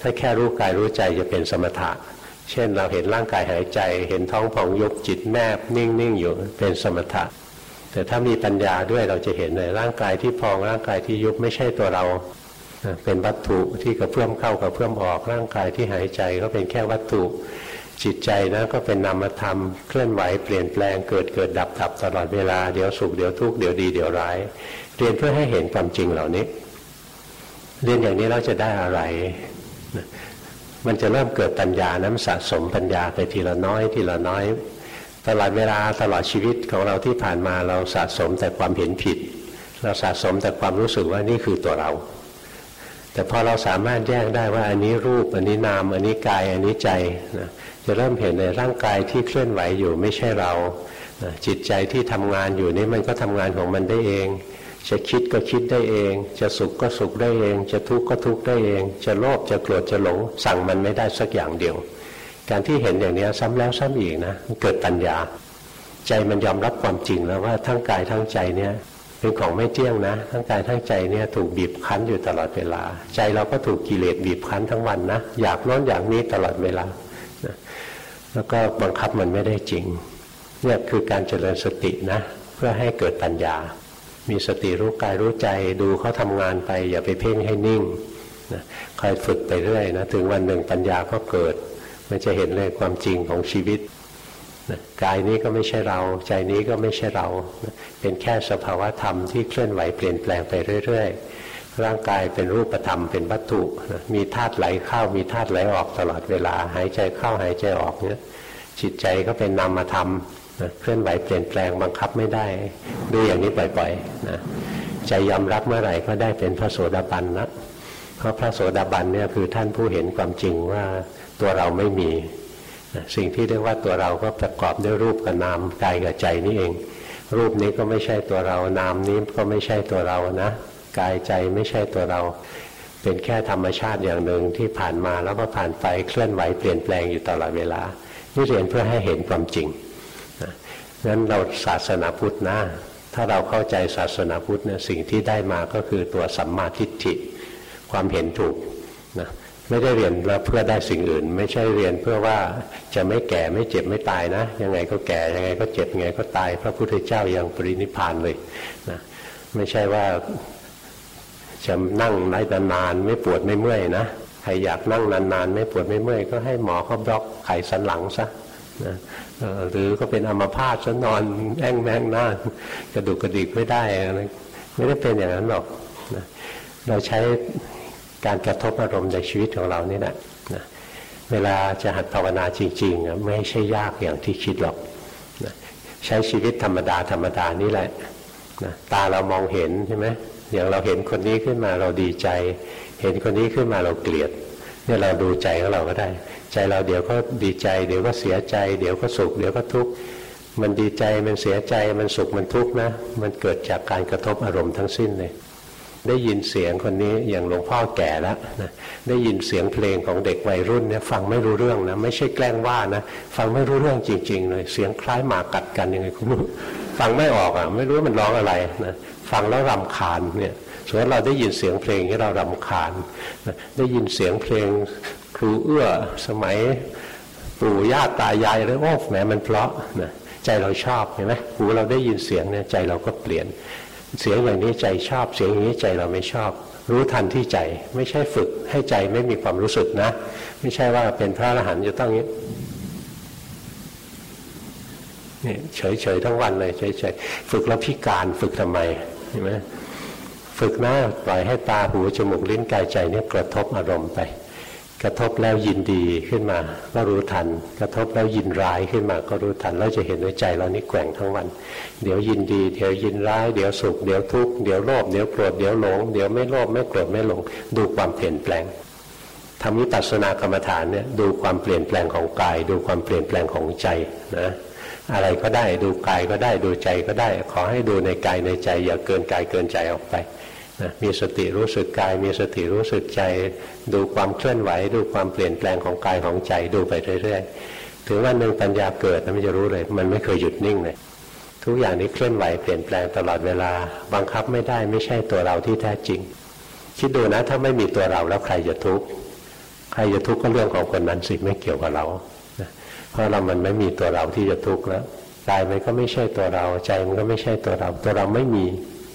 ถ้าแค่รู้กายรู้ใจจะเป็นสมถะ เช่นเราเห็นร่างกายหายใจ เห็นท้องผ่องยุบจิตแนบนิ่งๆอยู่เป็นสมถะ แต่ถ้ามีปัญญาด้วยเราจะเห็นเลยร่างกายที่พองร่างกายที่ยุบไม่ใช่ตัวเราเป็นวัตถุที่กระเพื่อมเข้ากระเพื่อมออกร่างกายที่หายใจก็เป็นแค่วัตถุจิตใจนะก็เป็นนามธรรมเคลื่อนไหวเปลี่ยนแปลงเกิดเกิดดับดับตลอดเวลาเดี๋ยวสุขเดี๋ยวทุกข์เดี๋ยวดีเดี๋ยวร้าย เรียนเพื่อให้เห็นความจริงเหล่านี้ เรียนอย่างนี้เราจะได้อะไร มันจะเริ่มเกิดปัญญานะมันสะสมปัญญาไปทีละน้อยทีละน้อย ตลอดเวลาตลอดชีวิตของเราที่ผ่านมาเราสะสมแต่ความเห็นผิด เราสะสมแต่ความรู้สึกว่านี่คือตัวเรา แต่พอเราสามารถแยกได้ว่าอันนี้รูปอันนี้นาม อันนี้กายอันนี้ใจนะจะเริ่มเห็นในร่างกายที่เคลื่อนไหวอยู่ไม่ใช่เรานะจิตใจที่ทำงานอยู่นี่มันก็ทำงานของมันได้เอง จะคิดก็คิดได้เอง จะสุขก็สุขได้เอง จะทุกข์ก็ทุกข์ได้เอง จะโลภจะโกรธจะหลงสั่งมันไม่ได้สักอย่างเดียว การที่เห็นอย่างนี้ซ้ำแล้วซ้ำอีกนะมันเกิดปัญญา ใจมันยอมรับความจริงแล้วว่าทั้งกายทั้งใจเนี่ยเป็นของไม่เที่ยงนะ ทั้งกายทั้งใจเนี่ยถูกบีบคั้นอยู่ตลอดเวลา ใจเราก็ถูกกิเลสบีบคั้นทั้งวันนะอยากโน้นอยากนี้ตลอดเวลานะแล้วก็บังคับมันไม่ได้จริงเนี่ยคือการเจริญสตินะ เพื่อให้เกิดปัญญา มีสติรู้กายรู้ใจดูเขาทำงานไป อย่าไปเพ่งให้นิ่งนะคอยฝึกไปเรื่อยนะถึงวันหนึ่งปัญญาก็เกิด มันจะเห็นเลยความจริงของชีวิตกายนี้ก็ไม่ใช่เรา ใจนี้ก็ไม่ใช่เราเป็นแค่สภาวะธรรมที่เคลื่อนไหวเปลี่ยนแปลงไปเรื่อยๆ ร่างกายเป็นรูปธรรมเป็นวัตถุมีธาตุไหลเข้ามีธาตุไหลออกตลอดเวลา หายใจเข้าหายใจออกเนี่ยจิตใจก็เป็นนามธรรมเคลื่อนไหวเปลี่ยนแปลงบังคับไม่ได้ดูอย่างนี้บ่อยๆนะใจยอมรับเมื่อไหร่ก็ได้เป็นพระโสดาบันนะเพราะพระโสดาบันเนี่ยคือท่านผู้เห็นความจริงว่า ตัวเราไม่มีสิ่งที่เรียกว่าตัวเราก็ประกอบด้วยรูปกับนามกายกับใจนี่เอง รูปนี้ก็ไม่ใช่ตัวเรา นามนี้ก็ไม่ใช่ตัวเรานะ กายใจไม่ใช่ตัวเรา เป็นแค่ธรรมชาติอย่างหนึ่งที่ผ่านมาแล้วก็ผ่านไปเคลื่อนไหวเปลี่ยนแปลงอยู่ตลอดเวลา นี่เรียนเพื่อให้เห็นความจริงนั้นเราศาสนาพุทธนะถ้าเราเข้าใจศาสนาพุทธเนี่ยสิ่งที่ได้มาก็คือตัวสัมมาทิฏฐิความเห็นถูก ไม่ได้เรียนแล้วเพื่อได้สิ่งอื่น ไม่ใช่เรียนเพื่อว่าจะไม่แก่ไม่เจ็บไม่ตายนะ ยังไงก็แก่ยังไงก็เจ็บยังไงก็ตาย พระพุทธเจ้ายังปรินิพานเลยนะไม่ใช่ว่าจะนั่งได้นานๆไม่ปวดไม่เมื่อยนะใครอยากนั่งนานๆไม่ปวดไม่เมื่อยก็ให้หมอเขาบล็อกไขสันหลังซะนะหรือก็เป็นอัมพาตซะนอนแอ่งแมงหน้ากระดุกกระดิกไม่ได้ไม่ได้เป็นอย่างนั้นหรอกนะเราใช้ การกระทบอารมณ์ในชีวิตของเรานี่แหละนะเวลาจะหัดภาวนาจริงๆ ไม่ใช่ยากอย่างที่คิดหรอกนะใช้ชีวิตธรรมดาธรรมดานี่แหละนะตาเรามองเห็นใช่ไหมอย่างเราเห็นคนนี้ขึ้นมาเราดีใจ เห็นคนนี้ขึ้นมาเราเกลียดเนี่ยเราดูใจของเราก็ได้ ใจเราเดี๋ยวก็ดีใจ เดี๋ยวก็เสียใจ เดี๋ยวก็สุข เดี๋ยวก็ทุกข์มันดีใจมันเสียใจมันสุขมันทุกข์นะ มันเกิดจากการกระทบอารมณ์ทั้งสิ้นเลย ได้ยินเสียงคนนี้อย่างหลวงพ่อแก่แล้วนะได้ยินเสียงเพลงของเด็กวัยรุ่นเนี่ยฟังไม่รู้เรื่องนะไม่ใช่แกล้งว่านะฟังไม่รู้เรื่องจริง ๆ เลย เสียงคล้ายหมากัดกันยังไงคุณฟังไม่ออกอะไม่รู้มันร้องอะไรนะฟังแล้วรำคาญเนี่ยส่วนเราได้ยินเสียงเพลงที่เรารำคาญนะได้ยินเสียงเพลงครูเอื้อสมัยปู่ย่าตายายเลยโอ้แหมมันเพราะนะใจเราชอบเห็นไหมหูเราได้ยินเสียงเนี่ยใจเราก็เปลี่ยน เสียงอย่างนี้ใจชอบ เสียงอย่างนี้ใจเราไม่ชอบ รู้ทันที่ใจ ไม่ใช่ฝึกให้ใจไม่มีความรู้สึกนะ ไม่ใช่ว่าเป็นพระอรหันต์จะต้องนี้นี่เฉยๆทั้งวันเลยเฉยๆฝึกแล้วพิการฝึกทำไมเห็นไหมฝึกนะปล่อยให้ตาหูจมูกลิ้นกายใจเนี่ยกระทบอารมณ์ไป กระทบแล้วยินดีขึ้นมา ก็รู้ทัน กระทบแล้วยินร้ายขึ้นมา ก็รู้ทันเราจะเห็นในใจเรานี่แกว่งทั้งวัน เดี๋ยวยินดี เดี๋ยวยินร้าย เดี๋ยวสุข เดี๋ยวทุกข์ เดี๋ยวโลภ เดี๋ยวโกรธ เดี๋ยวหลง เดี๋ยวไม่โลภไม่โกรธไม่หลง ดูความเปลี่ยนแปลงทำวิปัสสนากรรมฐานเนี่ยดูความเปลี่ยนแปลงของกาย ดูความเปลี่ยนแปลงของใจนะอะไรก็ได้ดูกายก็ได้ดูใจก็ได้ ขอให้ดูในกายในใจ อย่าเกินกายเกินใจออกไป มีสติรู้สึกกาย มีสติรู้สึกใจ ดูความเคลื่อนไหว ดูความเปลี่ยนแปลงของกายของใจดูไปเรื่อยๆ ถึงวันหนึ่งปัญญาเกิดมันจะรู้เลย มันไม่เคยหยุดนิ่งเลยทุกอย่างนี้เคลื่อนไหวเปลี่ยนแปลงตลอดเวลา บังคับไม่ได้ไม่ใช่ตัวเราที่แท้จริง คิดดูนะ ถ้าไม่มีตัวเราแล้วใครจะทุกข์ใครจะทุกข์ก็เรื่องของคนนั้นสิไม่เกี่ยวกับเราเพราะเรามันไม่มีตัวเราที่จะทุกข์แล้วกายมันก็ไม่ใช่ตัวเราใจมันก็ไม่ใช่ตัวเรา ตัวเราไม่มี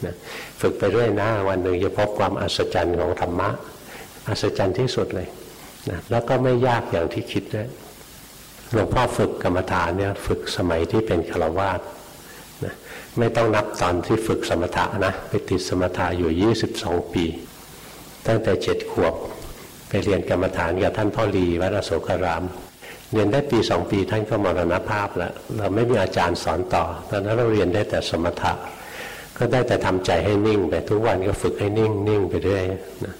นะฝึกไปเรื่อยนะวันหนึ่งจะพบความอัศจรรย์ของธรรมะ อัศจรรย์ที่สุดเลยนะแล้วก็ไม่ยากอย่างที่คิดด้วยหลวงพ่อฝึกกรรมฐานเนี่ยฝึกสมัยที่เป็นฆราวาสนะไม่ต้องนับตอนที่ฝึกสมถะนะไปติดสมถะอยู่ 22 ปี ตั้งแต่เจ็ดขวบไปเรียนกรรมฐานกับท่านพ่อรีวัดอโศการาม เรียนได้ปีสองปีท่านก็มรณภาพแล้ว เราไม่มีอาจารย์สอนต่อ ตอนนั้นเราเรียนได้แต่สมถะ ก็ได้แต่ทำใจให้นิ่งไปทุกวันก็ฝึกให้นิ่งนิ่งไปเรื่อยนะ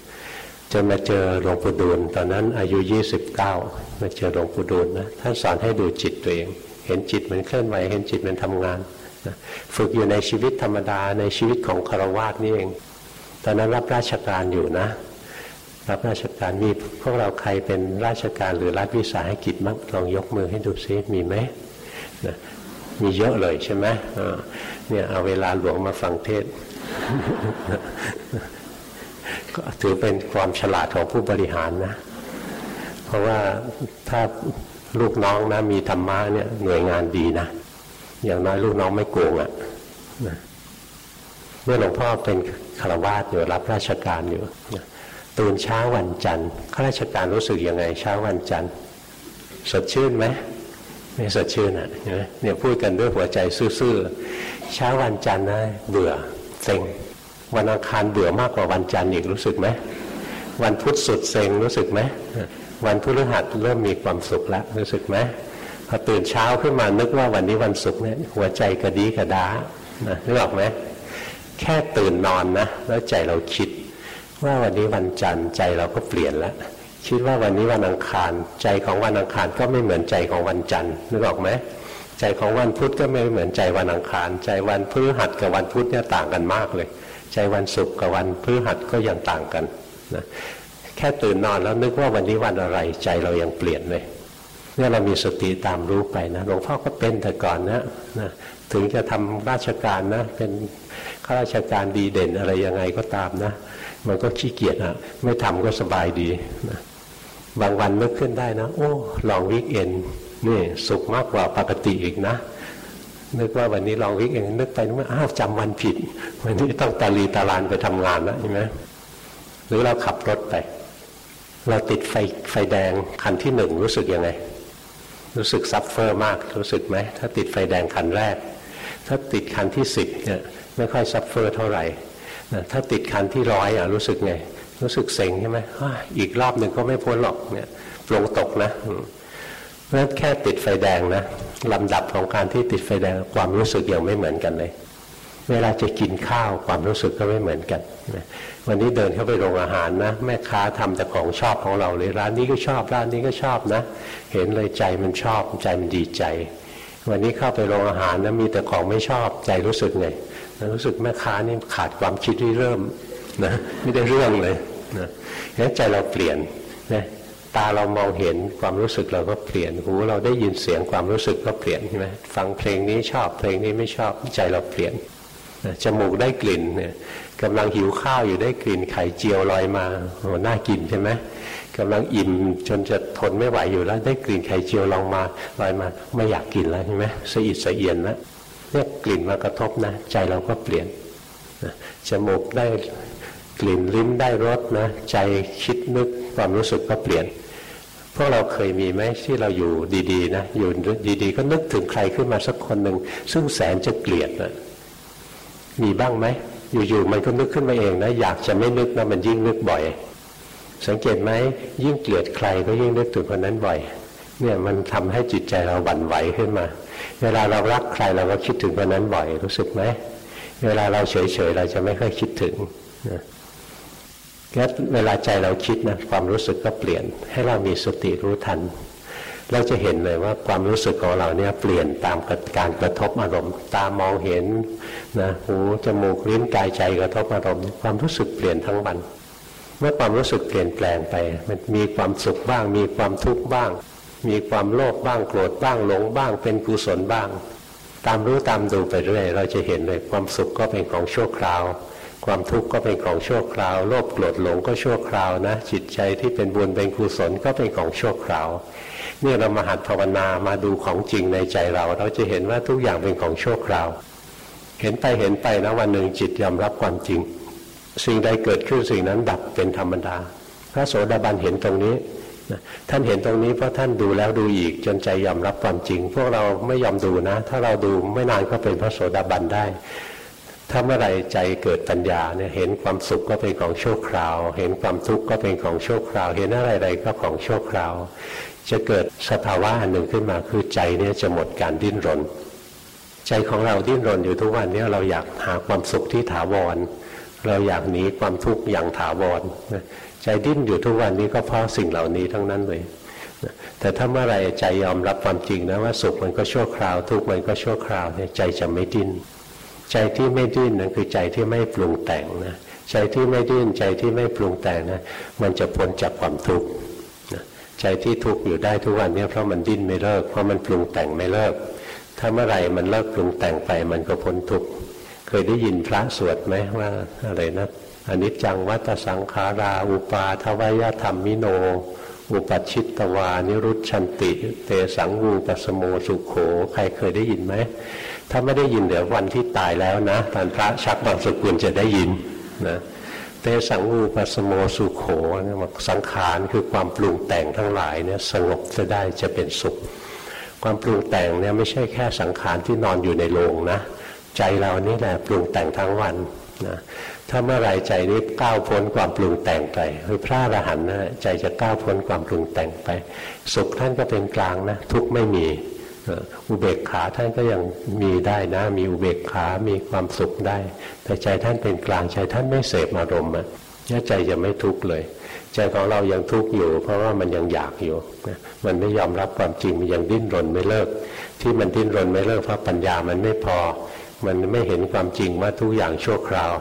จนมาเจอหลวงปู่ดูลตอนนั้นอายุ 29 มาเจอหลวงปู่ดูลนะท่านสอนให้ดูจิตตัวเอง เห็นจิตมันเคลื่อนไหวเห็นจิตมันทำงานนะฝึกอยู่ในชีวิตธรรมดาในชีวิตของคารวาสนี่เอง ตอนนั้นรับราชการอยู่นะ รับราชการมีพวกเราใครเป็นราชการหรือรัฐวิสาหกิจมั้งลองยกมือให้ดูซิมีไหมนะ มีเยอะเลยใช่ไหมเนี่ยเอาเวลาหลวงมาฟังเทศก็ถือเป็นความฉลาดของผู้บริหารนะ เพราะว่าถ้าลูกน้องนะมีธรรมะเนี่ยหน่วยงานดีนะ อย่างน้อยลูกน้องไม่โกงอะ่ะเมื่อหลวงพ่อเป็นคารวาสอยู่รับราชการอยู่ตื่นเช้าวันจันทร์ข้าราชการรู้สึกยังไงเช้าวันจันทร์สดชื่นไหม ไม่สดชื่นอะเนี่ยพูดกันด้วยหัวใจซื่อๆเช้าวันจันทร์นะเบื่อเซ็งวันอังคารเบื่อมากกว่าวันจันทร์อีกรู้สึกไหมวันพุธสุดเซ็งรู้สึกไหมวันพฤหัสเริ่มมีความสุขแล้วรู้สึกไหมพอตื่นเช้าขึ้นมานึกว่าวันนี้วันศุกร์เนี่ยหัวใจกระดีกระดานะนึกออกไหมแค่ตื่นนอนนะแล้วใจเราคิด ว่าวันนี้วันจันทร์ใจเราก็เปลี่ยนแล้ว คิดว่าวันนี้วันอังคาร ใจของวันอังคารก็ไม่เหมือนใจของวันจันทร์นึกออกไหมใจของวันพุธก็ไม่เหมือนใจวันอังคาร ใจวันพฤหัสกับวันพุธเนี่ยต่างกันมากเลย ใจวันศุกร์กับวันพฤหัสก็ยังต่างกันนะแค่ตื่นนอนแล้วนึกว่าวันนี้วันอะไรใจเรายังเปลี่ยนเลยเนี่ยเรามีสติตามรู้ไปนะหลวงพ่อก็เป็นแต่ก่อนนะนะถึงจะทำราชการนะ เป็นข้าราชการดีเด่นอะไรยังไงก็ตามนะ มันก็ขี้เกียจอะไม่ทำก็สบายดีนะ บางวันนึกขึ้นได้นะ โอ้ลองวิกเอนนี่สุขมากกว่าปกติอีกนะนึกว่าวันนี้ long weekend นึกไปนึกว่าอ้าวจำวันผิด วันนี้ต้องตาลีตาลานไปทำงานแล้วใช่ไหมหรือเราขับรถไป เราติดไฟไฟแดงคันที่หนึ่งรู้สึกยังไง รู้สึก suffer มากรู้สึกไหมถ้าติดไฟแดงคันแรก ถ้าติดคันที่สิบเนี่ยไม่ค่อย suffer เท่าไหร่ถ้าติดคันที่ร้อยอะรู้สึกไง รู้สึกเซ็งใช่ไหมอีกรอบหนึ่งก็ไม่พ้นหรอกเนี่ยปลงตกนะเพราะฉะนั้นแค่ติดไฟแดงนะลำดับของการที่ติดไฟแดงความรู้สึกยังไม่เหมือนกันเลย เวลาจะกินข้าวความรู้สึกก็ไม่เหมือนกันวันนี้เดินเข้าไปโรงอาหารนะ แม่ค้าทำแต่ของชอบของเราเลยร้านนี้ก็ชอบร้านนี้ก็ชอบนะ เห็นเลยใจมันชอบใจมันดีใจ วันนี้เข้าไปโรงอาหารนะมีแต่ของไม่ชอบใจรู้สึกไงรู้สึกแม่ค้านี่ขาดความคิดที่เริ่ม นะไม่ได้เรื่องเลยนะงั้นใจเราเปลี่ยนนะตาเรามองเห็นความรู้สึกเราก็เปลี่ยนหูเราได้ยินเสียงความรู้สึกก็เปลี่ยนใช่ไหมฟังเพลงนี้ชอบเพลงนี้ไม่ชอบใจเราเปลี่ยนจมูกได้กลิ่นเนี่ยกำลังหิวข้าวอยู่ได้กลิ่นไข่เจียวลอยมาโอ้น่ากินใช่ไหมกำลังอิ่มจนจะทนไม่ไหวอยู่แล้ว ได้กลิ่นไข่เจียวลองมาลอยมาไม่อยากกินแล้วใช่ไหมสะอิดสะเอียนแล้วเนี่ยกลิ่นมากระทบนะ ใจเราก็เปลี่ยนจมูกได้ กลิ่นลิ้นได้รสนะใจคิดนึกความรู้สึกก็เปลี่ยน พวกเราเคยมีไหมที่เราอยู่ดีๆนะอยู่ดีๆ ก็นึกถึงใครขึ้นมาสักคนหนึ่งซึ่งแสนจะเกลียดนะมีบ้างไหมอยู่ๆมันก็นึกขึ้นมาเองนะอยากจะไม่นึกนะมันยิ่งนึกบ่อย สังเกตไหมยิ่งเกลียดใครก็ยิ่งนึกถึงคนนั้นบ่อยเนี่ยมันทำให้จิตใจเราหวั่นไหวขึ้นมา เวลาเรารักใครเราก็คิดถึงคนนั้นบ่อยรู้สึกไหมเวลาเราเฉยๆเราจะไม่ค่อยคิดถึงนะ งั้นเวลาใจเราคิดนะความรู้สึกก็เปลี่ยน ให้เรามีสติรู้ทัน เราจะเห็นเลยว่าความรู้สึกของเราเนี่ยเปลี่ยนตามการกระทบอารมณ์ ตามองเห็นนะหูจมูกลิ้นกายใจกระทบอารมณ์ ความรู้สึกเปลี่ยนทั้งวัน เมื่อความรู้สึกเปลี่ยนแปลงไป มันมีความสุขบ้าง มีความทุกข์บ้าง มีความโลภบ้างโกรธบ้างหลงบ้าง เป็นกุศลบ้าง ตามรู้ตามดูไปเรื่อยเราจะเห็นเลยความสุขก็เป็นของชั่วคราว ความทุกข์ก็เป็นของชั่วคราว โลภโกรธหลงก็ชั่วคราวนะ จิตใจที่เป็นบุญเป็นกุศลก็เป็นของชั่วคราวเนี่ยเรามาหัดภาวนามาดูของจริงในใจเรา เราจะเห็นว่าทุกอย่างเป็นของชั่วคราว เห็นไปเห็นไปนะวันหนึ่งจิตยอมรับความจริง สิ่งใดเกิดขึ้นสิ่งนั้นดับเป็นธรรมดา พระโสดาบันเห็นตรงนี้ท่านเห็นตรงนี้เพราะท่านดูแล้วดูอีกจนใจยอมรับความจริง พวกเราไม่ยอมดูนะ ถ้าเราดูไม่นานก็เป็นพระโสดาบันได้ ถ้าเมื่อไรใจเกิดปัญญาเนี่ยเห็นความสุขก็เป็นของชั่วคราว เห็นความทุกข์ก็เป็นของชั่วคราว เห็นอะไรๆก็ของชั่วคราว จะเกิดสภาวะอันหนึ่งขึ้นมาคือใจเนี่ยจะหมดการดิ้นรน ใจของเราดิ้นรนอยู่ทุกวันนี้เราอยากหาความสุขที่ถาวร เราอยากหนีความทุกข์อย่างถาวรใจดิ้นอยู่ทุกวันนี้ก็เพราะสิ่งเหล่านี้ทั้งนั้นเลยแต่ถ้าเมื่อไรใจยอมรับความจริงนะว่าสุขมันก็ชั่วคราว ทุกข์มันก็ชั่วคราวเนี่ยใจจะไม่ดิ้น ใจที่ไม่ดิ้นนั่นคือใจที่ไม่ปรุงแต่งนะใจที่ไม่ดิ้นใจที่ไม่ปรุงแต่งนะมันจะพ้นจากความทุกข์ใจที่ทุกข์อยู่ได้ทุกวันนี้เพราะมันดิ้นไม่เลิกเพราะมันปรุงแต่งไม่เลิก ถ้าเมื่อไหร่มันเลิกปรุงแต่งไปมันก็พ้นทุกข์เคยได้ยินพระสวดไหมว่าอะไรนะอนิจจังวัตสังขารา อุปาทวยธรรมมิโน อุปัชิตตวา นิรุชันติ เตสังวูปสโมสุขโข ใครเคยได้ยินไหม ถ้าไม่ได้ยินเดี๋ยววันที่ตายแล้วนะตอนพระชักบางสกุลจะได้ยินนะเตสังอูปสโมสุขโขสังขารคือความปรุงแต่งทั้งหลายเนี่ยสงบจะได้จะเป็นสุข ความปรุงแต่งเนี่ยไม่ใช่แค่สังขารที่นอนอยู่ในโรงนะใจเรานี่แหละปรุงแต่งทั้งวันนะถ้าเมื่อไรใจนี้ก้าวพ้นความปรุงแต่งไปคือพระอรหันต์นะใจจะก้าวพ้นความปรุงแต่งไป สุขท่านก็เป็นกลางนะทุกไม่มี อุเบกขาท่านก็ยังมีได้นะ มีอุเบกขา มีความสุขได้ แต่ใจท่านเป็นกลางใจท่านไม่เสพอารมณ์นี่ใจจะไม่ทุกข์เลย ใจของเรายังทุกข์อยู่ เพราะว่ามันยังอยากอยู่ มันไม่ยอมรับความจริงมันยังดิ้นรนไม่เลิก ที่มันดิ้นรนไม่เลิกเพราะปัญญามันไม่พอ มันไม่เห็นความจริงว่าทุกอย่างชั่วคราว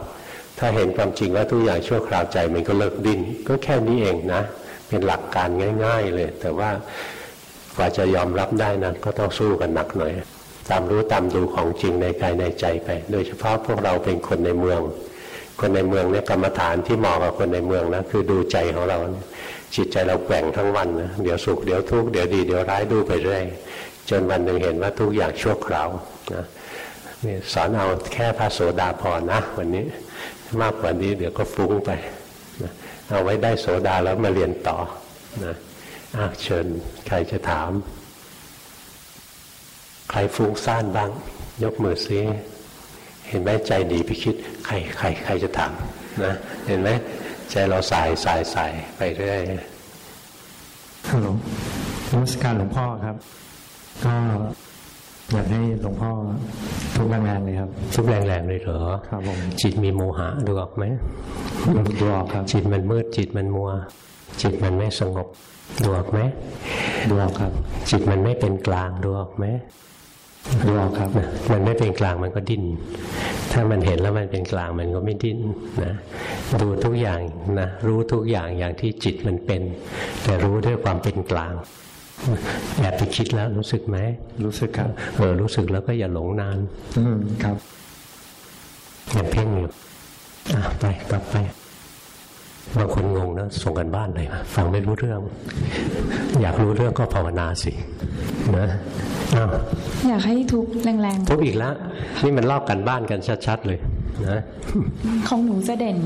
ถ้าเห็นความจริงว่าทุกอย่างชั่วคราวใจมันก็เลิกดิ้นก็แค่นี้เองนะ เป็นหลักการง่าย ๆ เลย แต่ว่า กว่าจะยอมรับได้นะก็ต้องสู้กันหนักหน่อย ตามรู้ตามดูของจริงในกายในใจไป โดยเฉพาะพวกเราเป็นคนในเมือง คนในเมืองเนี่ยกรรมฐานที่เหมาะกับคนในเมืองนะคือดูใจของเรา จิตใจเราแกว่งทั้งวันนะเดี๋ยวสุขเดี๋ยวทุกข์เดี๋ยวดีเดี๋ยวร้ายดูไปเรื่อยจนวันหนึ่งเห็นว่าทุกอย่างชั่วคราวนะนี่สอนเอาแค่พระโสดาพอนะวันนี้มากกว่านี้เดี๋ยวก็ฟุ้งไปนะเอาไว้ได้โสดาแล้วมาเรียนต่อนะ อ้าวเชิญใครจะถาม ใครฟุ้งซ่านบ้าง ยกมือซิเห็นไหมใจดีไปคิด ใครใครใครจะถามนะเห็นไหมใจเราสายสายสายไปเรื่อยฮัลโหลนมัสการหลวงพ่อครับ ก็อยากให้หลวงพ่อทุกแรงๆเลยครับ ทุกแรงๆเลยเหรอครับผมจิตมีโมหะดูออกไหมดูออกครับ จิตมันมืดจิตมันมัว จิตมันไม่สงบดูออกไหมดูออกครับ จิตมันไม่เป็นกลางดูออกไหมดูออกครับนะมันไม่เป็นกลางมันก็ดิ้น ถ้ามันเห็นแล้วมันเป็นกลางมันก็ไม่ดิ้นนะดูทุกอย่างนะรู้ทุกอย่างอย่างที่จิตมันเป็น แต่รู้ด้วยความเป็นกลางแอบไปคิดแล้วรู้สึกไหมรู้สึกครับเออรู้สึกแล้วก็อย่าหลงนาน อืมครับยังเพ่งอยู่อะไปกลับไป บางคนงงนะส่งกันบ้านเลยฟังไม่รู้เรื่อง อยากรู้เรื่องก็ภาวนาสินะอ้าวอยากให้ทุกข์แรงทุกอีกแล้วนี่มันลอกกันบ้านกันชัดๆเลยนะๆของหนูจะเด่น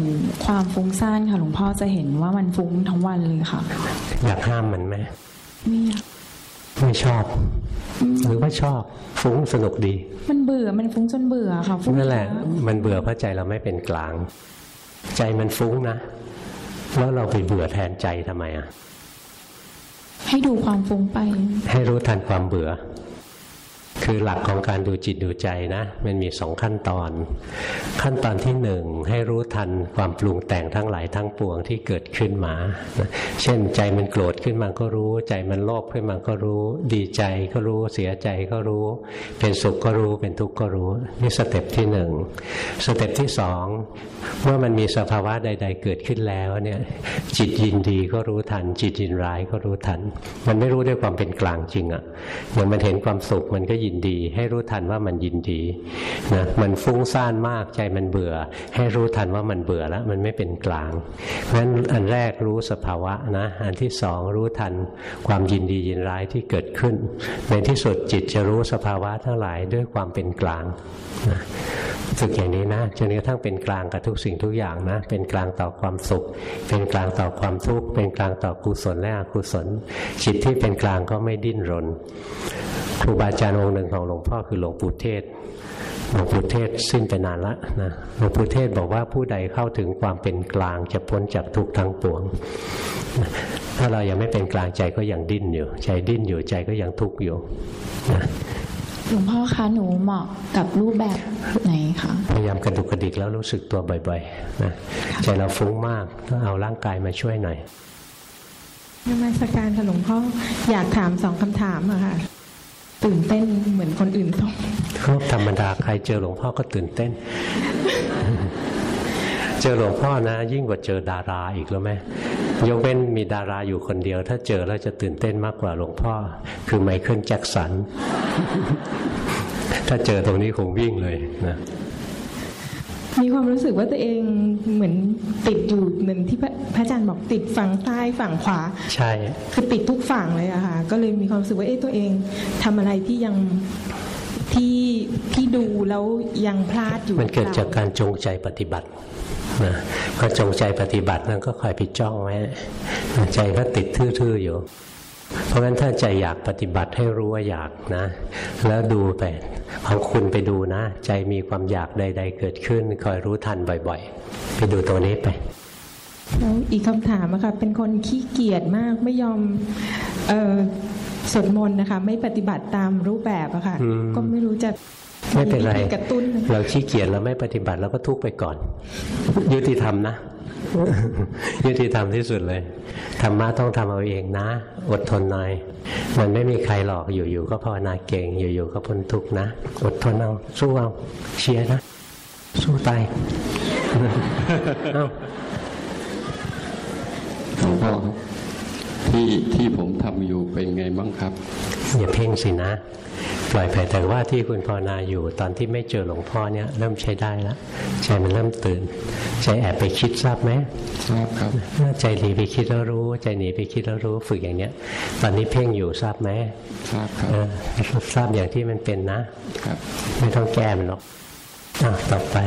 ความฟุ้งซ่านค่ะหลวงพ่อจะเห็นว่ามันฟุ้งทั้งวันเลยค่ะ อยากห้ามมันไหมไม่อยากไม่ชอบ หรือว่าชอบฟุ้งสนุกดี มันเบื่อมันฟุ้งจนเบื่อค่ะฟุ้งนั่นแหละ มันเบื่อเพราะใจเราไม่เป็นกลาง ใจมันฟุ้งนะ แล้วเราไปเบื่อแทนใจทำไมอะให้ดูความฟุ้งไป ให้รู้ทันความเบื่อ คือหลักของการดูจิตดูใจนะ มันมีสองขั้นตอน ขั้นตอนที่หนึ่งให้รู้ทันความปรุงแต่งทั้งหลายทั้งปวงที่เกิดขึ้นมานะเช่นใจมันโกรธขึ้นมาก็รู้ ใจมันโลภขึ้นมาก็รู้ ดีใจก็รู้เสียใจก็รู้ เป็นสุขก็รู้เป็นทุกข์ก็รู้นี่ step ที่หนึ่ง step ที่สองเมื่อมันมีสภาวะใด ๆ เกิดขึ้นแล้วเนี่ยจิตยินดีก็รู้ทัน จิตยินร้ายก็รู้ทัน มันไม่รู้ด้วยความเป็นกลางจริงอะ่ะอย่างมันเห็นความสุขมันก็ยินดี ให้รู้ทันว่ามันยินดีนะมันฟุ้งซ่านมากใจมันเบื่อ ให้รู้ทันว่ามันเบื่อแล้ว มันไม่เป็นกลางงั้นอันแรกรู้สภาวะนะอันที่สองรู้ทันความยินดียินร้ายที่เกิดขึ้น ในที่สุดจิตจะรู้สภาวะทั้งหลายด้วยความเป็นกลางนะฝึกอย่างนี้นะจนกระทั่งเป็นกลางกับทุกสิ่งทุกอย่างนะ เป็นกลางต่อความสุข เป็นกลางต่อความทุกข์เป็นกลางต่อกุศลและอกุศลจิตที่เป็นกลางก็ไม่ดิ้นรน ครูบาอาจารย์องค์หนึ่งของหลวงพ่อคือหลวงปู่เทศ หลวงปู่เทศสิ้นไปนานละนะหลวงปู่เทศบอกว่าผู้ใดเข้าถึงความเป็นกลางจะพ้นจากทุกข์ทั้งปวง ถ้าเรายังไม่เป็นกลางใจก็ยังดิ้นอยู่ ใจดิ้นอยู่ใจก็ยังทุกข์อยู่นะหลวงพ่อคะหนูเหมาะกับรูปแบบไหนคะพยายามกระดุกกระดิกแล้วรู้สึกตัวบ่อยๆนะใจเราฟุ้งมากก็เอาร่างกายมาช่วยหน่อยนมัสการค่ะหลวงพ่ออยากถามสองคำถามอะค่ะ ตื่นเต้นเหมือนคนอื่นส่งธรรมดาใครเจอหลวงพ่อก็ตื่นเต้น เจอหลวงพ่อนะ ยิ่งกว่าเจอดาราอีกแล้วไหมยกเว้นมีดาราอยู่คนเดียว ถ้าเจอแล้วจะตื่นเต้นมากกว่าหลวงพ่อ คือไมเคิลแจ็คสัน ถ้าเจอตรงนี้คงวิ่งเลยนะ มีความรู้สึกว่าตัวเองเหมือนติดอยู่เหมือนที่พระพระอาจารย์บอกติดฝั่งซ้ายฝั่งขวา ใช่ คือติดทุกฝั่งเลยอะค่ะ ก็เลยมีความรู้สึกว่าเอ๊ะตัวเองทำอะไรที่ยังที่ที่ดูแล้วยังพลาดอยู่ มันเกิดจากหรือปล่การจงใจปฏิบัตินะก็จงใจปฏิบัตินั่นก็คอยไปจ้องไว้ใจก็ติดทื่อๆอยู่ เพราะฉะนั้นถ้าใจอยากปฏิบัติให้รู้ว่าอยากนะ แล้วดูไปของคุณไปดูนะ ใจมีความอยากใด ๆ เกิดขึ้น คอยรู้ทันบ่อยๆ ไปดูตรงนี้ไปแล้วอีกคำถามอะค่ะเป็นคนขี้เกียจมากไม่ยอมเออสวดมนต์นะคะ ไม่ปฏิบัติตามรูปแบบอะค่ะอืมก็ไม่รู้จะไม่เป็นไรวิธีกระตุ้นเราขี้เกียจเราไม่ปฏิบัติเราก็ทุกข์ไปก่อน ยุติธรรมนะ ยุติธรรมที่สุดเลยธรรมะต้องทำเอาเองนะ อดทนหน่อย มันไม่มีใครหลอกอยู่ๆก็ภาวนาเก่งอยู่ๆก็พ้นทุกข์นะ อดทนเอาสู้เอาเชียร์นะ สู้ตายเอาหลวงพ่อครับ ที่ที่ผมทำอยู่เป็นไงบ้างครับอย่าเพ่งสินะปล่อยไปแต่ว่าที่คุณภาวนาอยู่ตอนที่ไม่เจอหลวงพ่อเนี่ยเริ่มใช้ได้แล้วใจมันเริ่มตื่นใจแอบไปคิดทราบไหมทราบครับใจหนีไปคิดแล้วรู้ ใจหนีไปคิดแล้วรู้ฝึกอย่างเนี้ย ตอนนี้เพ่งอยู่ทราบไหมทราบครับเออทราบอย่างที่มันเป็นนะครับ ไม่ต้องแก้มันหรอกอะต่อไป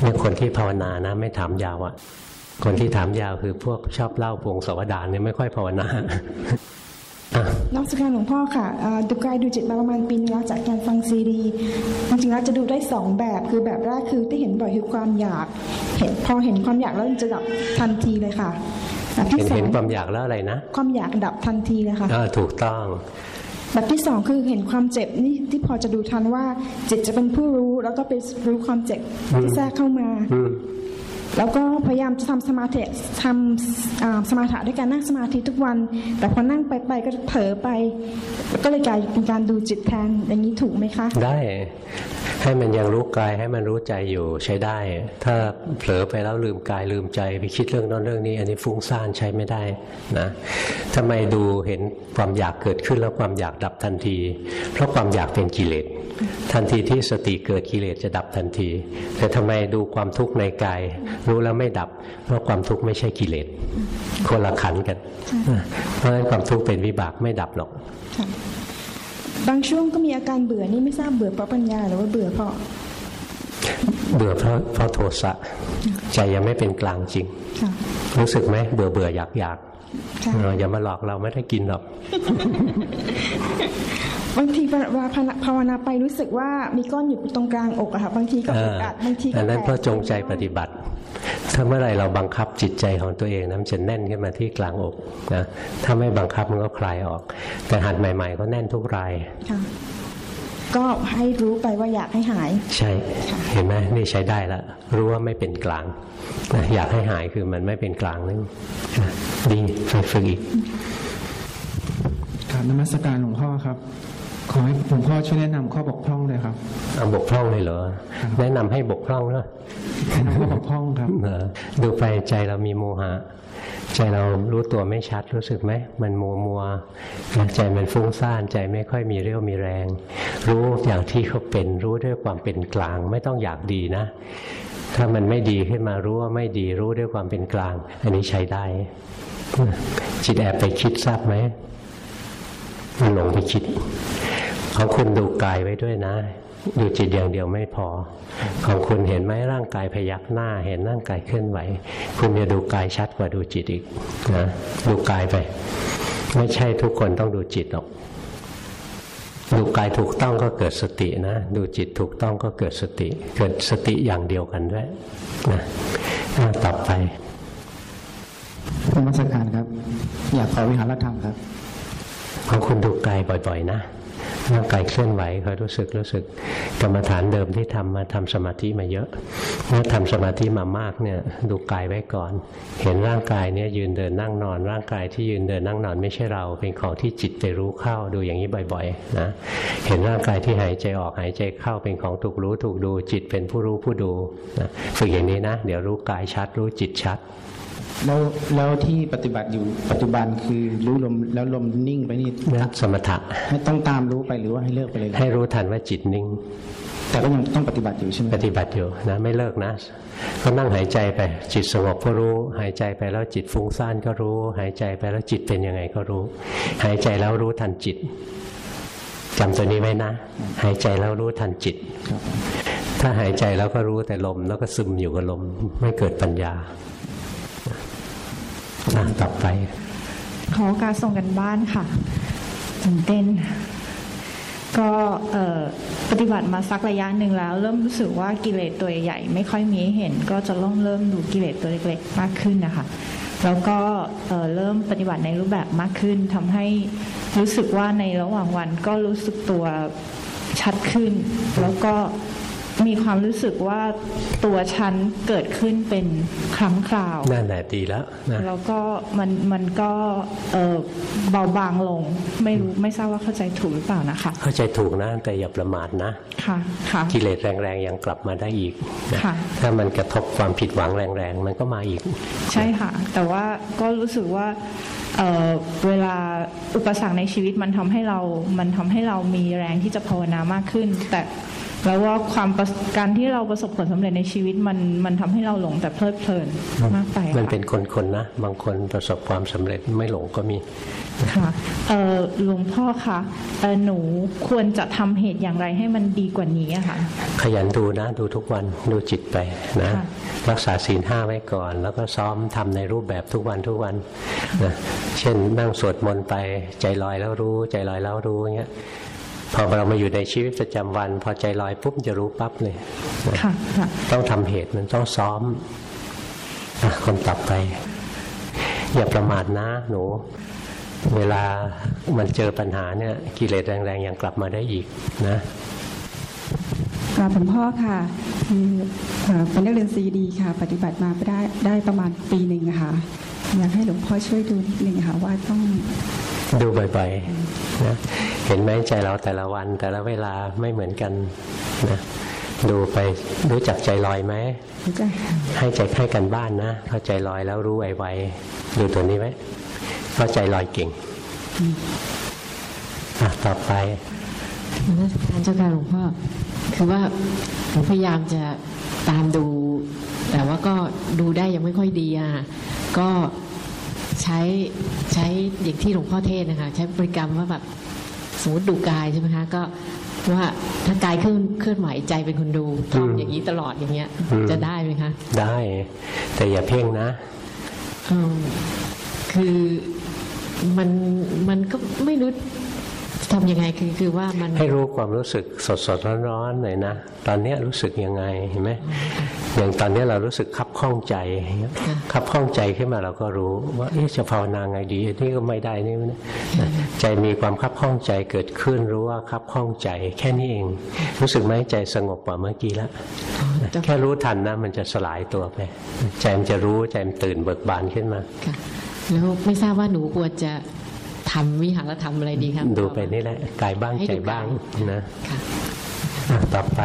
เนี่ยคนที่ภาวนานะ ไม่ถามยาวอะ่ะ คนที่ถามยาวคือพวกชอบเล่าพวงสวดานเนี่ยไม่ค่อยภาวนาอะนักสการหลวงพ่อค่ะเอ่อดูกายดูจิตมาประมาณปีนึงแล้วจากการฟังซีดีจริงๆแล้วจะดูได้สองแบบคือแบบแรกคือที่เห็นบ่อยคือความอยาก เห็นพอเห็นความอยากแล้วมันจะดับทันทีเลยค่ะแบบที่เห็นสอเห็นงความอยากแล้วอะไรนะความอยากดับทันทีเลยค่ะอ่าถูกต้อง แบบที่สองคือเห็นความเจ็บนี่ที่พอจะดูทันว่าจิตจะเป็นผู้รู้แล้วก็ไปรู้ความเจ็บที่แทรกเข้ามาอืม แล้วก็พยายามจะทำสมาธิทำสมาธิด้วยการนั่งสมาธิทุกวัน แต่พอนั่งไปไปก็เผลอไป ก็เลยกลายเป็นการดูจิตแทนอย่างนี้ถูกไหมคะ ได้ให้มันยังรู้กายให้มันรู้ใจอยู่ใช้ได้ ถ้าเผลอไปแล้วลืมกายลืมใจไปคิดเรื่องนั้นเรื่องนี้ อันนี้ฟุ้งซ่านใช้ไม่ได้นะทำไมดูเห็นความอยากเกิดขึ้นแล้วความอยากดับทันที เพราะความอยากเป็นกิเลสทันทีที่สติเกิดกิเลสจะดับทันที แต่ทำไมดูความทุกข์ในกายรู้แล้วไม่ดับ เพราะความทุกข์ไม่ใช่กิเลสคนละขันกัน เพราะฉะนั้นความทุกข์เป็นวิบากไม่ดับหรอกค่ะบางช่วงก็มีอาการเบื่อนี่ไม่ทราบเบื่อเพราะปัญญาหรือว่าเบื่อเพราะเบื่อเพราะเพราะโทสะใจยังไม่เป็นกลางจริงค่ะรู้สึกไหมเบื่อเบื่ออยากอยากค่ะเอออย่ามาหลอกเราไม่ได้กินหรอก บางทีเวลาภาวนาไปรู้สึกว่ามีก้อนอยู่ตรงกลางอกอะค่ะบางทีก็เออึดออัดบางทีก็อันนั้นเพราะจงใจแปลกปฏิบัติ ถ้าเมื่อไหร่เราบังคับจิตใจของตัวเองนะมันจะแน่นขึ้นมาที่กลางอกนะถ้าไม่บังคับมันก็คลายออก แต่หัดใหม่ๆก็แน่นทุกรายค่ะก็ให้รู้ไปว่าอยากให้หาย ใช่เห็นไหมนี่ใช้ได้แล้วรู้ว่าไม่เป็นกลางนะอยากให้หายคือมันไม่เป็นกลางนึงนะดีฝึกฝึกอีกกราบนมัสการหลวงพ่อครับ ขอให้หลวงพ่อช่วยแนะนำข้อบกพร่องเลยครับเอาบกพร่องเลยเหรอ แนะนำให้บกพร่องเนอะแนะนำข้อบกพร่องครับเออดูไปใจเรามีโมหะ ใจเรารู้ตัวไม่ชัดรู้สึกไหม มันมัวมัวๆใจมันฟุ้งซ่านใจไม่ค่อยมีเรี่ยวมีแรง รู้อย่างที่เขาเป็นรู้ด้วยความเป็นกลาง ไม่ต้องอยากดีนะ ถ้ามันไม่ดีขึ้นมารู้ว่าไม่ดีรู้ด้วยความเป็นกลาง อันนี้ใช้ได้ จิตแอบไปคิดทราบไหมมันหลงไปคิด ของคุณดูกายไว้ด้วยนะ ดูจิตอย่างเดียวไม่พอ ของคุณเห็นไหมร่างกายพยักหน้า เห็นร่างกายเคลื่อนไหว คุณจะดูกายชัดกว่าดูจิตอีกนะดูกายไป ไม่ใช่ทุกคนต้องดูจิตหรอกดูกายถูกต้องก็เกิดสตินะ ดูจิตถูกต้องก็เกิดสติ เกิดสติอย่างเดียวกันด้วยนะอะต่อไปนมัสการครับ อยากขอวิหารธรรมครับ ของคุณดูกายบ่อย ๆ นะ ร่างกายเคลื่อนไหวคอยรู้สึกรู้สึกกรรมฐานเดิมที่ทำมาทำสมาธิมาเยอะเมื่อทำสมาธิมามากเนี่ยดูกายไว้ก่อน เห็นร่างกายเนี่ยยืนเดินนั่งนอน ร่างกายที่ยืนเดินนั่งนอนไม่ใช่เรา เป็นของที่จิตไปรู้เข้าดูอย่างนี้บ่อยๆนะเห็นร่างกายที่หายใจออกหายใจเข้าเป็นของถูกรู้ถูกดูจิตเป็นผู้รู้ผู้ดูนะฝึกอย่างนี้นะ เดี๋ยวรู้กายชัดรู้จิตชัด แล้วแล้วที่ปฏิบัติอยู่ปัจจุบันคือรู้ลมแล้วลมนิ่งไปนี่นะสมถะให้ต้องตามรู้ไปหรือว่าให้เลิกไปเลยครับให้รู้ทันว่าจิตนิ่ง แต่ก็ยังต้องปฏิบัติอยู่ใช่ไหมปฏิบัติอยู่นะไม่เลิกนะ ก็นั่งหายใจไป จิตสงบก็รู้ หายใจไปแล้วจิตฟุ้งซ่านก็รู้ หายใจไปแล้วจิตเป็นยังไงก็รู้ หายใจแล้วรู้ทันจิตจำตัวนี้ไว้นะ หายใจแล้วรู้ทันจิตครับถ้าหายใจแล้วก็รู้แต่ลมแล้วก็ซึมอยู่กับลมไม่เกิดปัญญาอะ ต่อไป ขอกาสส่งกันบ้านค่ะตื่นเต้น ก็ปฏิบัติมาสักระยะหนึ่งแล้ว เริ่มรู้สึกว่ากิเลสตัวใหญ่ไม่ค่อยมีเห็น ก็จะเริ่มเริ่มดูกิเลสตัวเล็กๆมากขึ้นนะคะแล้วก็เริ่มปฏิบัติในรูปแบบมากขึ้นทำให้รู้สึกว่าในระหว่างวันก็รู้สึกตัวชัดขึ้น แล้วก็ มีความรู้สึกว่าตัวฉันเกิดขึ้นเป็นครั้งคราว นั่นแหละดีแล้วนะแล้วก็มันมันก็เอ่อเบาบางลง ไม่รู้ไม่ทราบว่าเข้าใจถูกหรือเปล่านะคะ เข้าใจถูกนะแต่อย่าประมาทนะค่ะค่ะกิเลสแรงๆยังกลับมาได้อีกนะค่ะถ้ามันกระทบความผิดหวังแรงๆ มันก็มาอีก ใช่ค่ะ แต่ว่าก็รู้สึกว่าเอ่อเวลาอุปสรรคในชีวิตมันทำให้เรา มันทำให้เรามีแรงที่จะภาวนามากขึ้น แต่ แล้วว่าความประการที่เราประสบผลสำเร็จในชีวิตมันมันทำให้เราหลงแต่เพลิดเพลินมากไปมันค่ะเป็นคนๆนะบางคนประสบความสำเร็จไม่หลงก็มีค่ะเอ่อหลวงพ่อคะเอ่อหนูควรจะทำเหตุอย่างไรให้มันดีกว่านี้อะค่ะขยันดูนะดูทุกวันดูจิตไปนะค่ะรักษาศีลห้าไว้ก่อน แล้วก็ซ้อมทำในรูปแบบทุกวันทุกวันนะเช่นนั่งสวดมนต์ไปใจลอยแล้วรู้ ใจลอยแล้วรู้อย่างเงี้ย พอเรามาอยู่ในชีวิตประจำวัน พอใจลอยปุ๊บจะรู้ปั๊บเลยนะค่ะค่ะต้องทำเหตุมันต้องซ้อมอะคนต่อไป อย่าประมาทนะหนู เวลามันเจอปัญหาเนี่ย กิเลสแรงๆยังกลับมาได้อีกนะกราบหลวงพ่อค่ะคือเอ่อเป็นนักเรียนซีดีค่ะ ปฏิบัติมาไปได้ได้ประมาณปีหนึ่งอะค่ะ อยากให้หลวงพ่อช่วยดูนิดนึงค่ะว่าต้อง ดูบ่อยๆนะเห็นไหมใจเราแต่ละวันแต่ละเวลาไม่เหมือนกันนะดูไปรู้จักใจลอยไหมรู้จักค่ะให้ใจให้กันบ้านนะพอใจลอยแล้วรู้ไวๆดูตัวนี้ไว้เพราะใจลอยเก่งอะต่อไปนมัสการเจ้าค่ะหลวงพ่อคือว่าผมพยายามจะตามดู แต่ว่าก็ดูได้ยังไม่ค่อยดีอะก็ ใช้ใช้อย่างที่หลวงพ่อเทศน์นะคะ ใช้บริกรรมว่าแบบสมมติดูกายใช่ไหมคะก็ว่าถ้ากายเคลื่อนเคลื่อนไหวใจเป็นคนดูท่องอย่างนี้ตลอดอย่างเงี้ยอืมจะได้ไหมคะ ได้ แต่อย่าเพ่งนะอืมคือมันมันก็ไม่รู้ทำยังไงคือคือว่ามันให้รู้ความรู้สึกสดสดร้อนร้อนๆหน่อยนะ ตอนเนี้ยรู้สึกยังไงเห็นไหม อย่างตอนเนี้ยเรารู้สึกคับข้องใจอย่างเงี้ยคับข้องใจขึ้นมาเราก็รู้ ว่าเอ๊ะจะภาวนาไงดีอันนี่ก็ไม่ได้นี่ไม่ได้นะใจมีความคับข้องใจเกิดขึ้นรู้ว่าคับข้องใจ แค่นี้เอง รู้สึกไหมใจสงบกว่าเมื่อกี้แล้วแค่รู้ทันนะมันจะสลายตัวไป ใจมันจะรู้ใจมันตื่นเบิกบานขึ้นมาค่ะแล้วไม่ทราบว่าหนูควรจะทำวิหารธรรมอะไรดีครับดูไปนี่แหละกายบ้างให้ใจดูกายบ้างนะค่ะอะต่อไป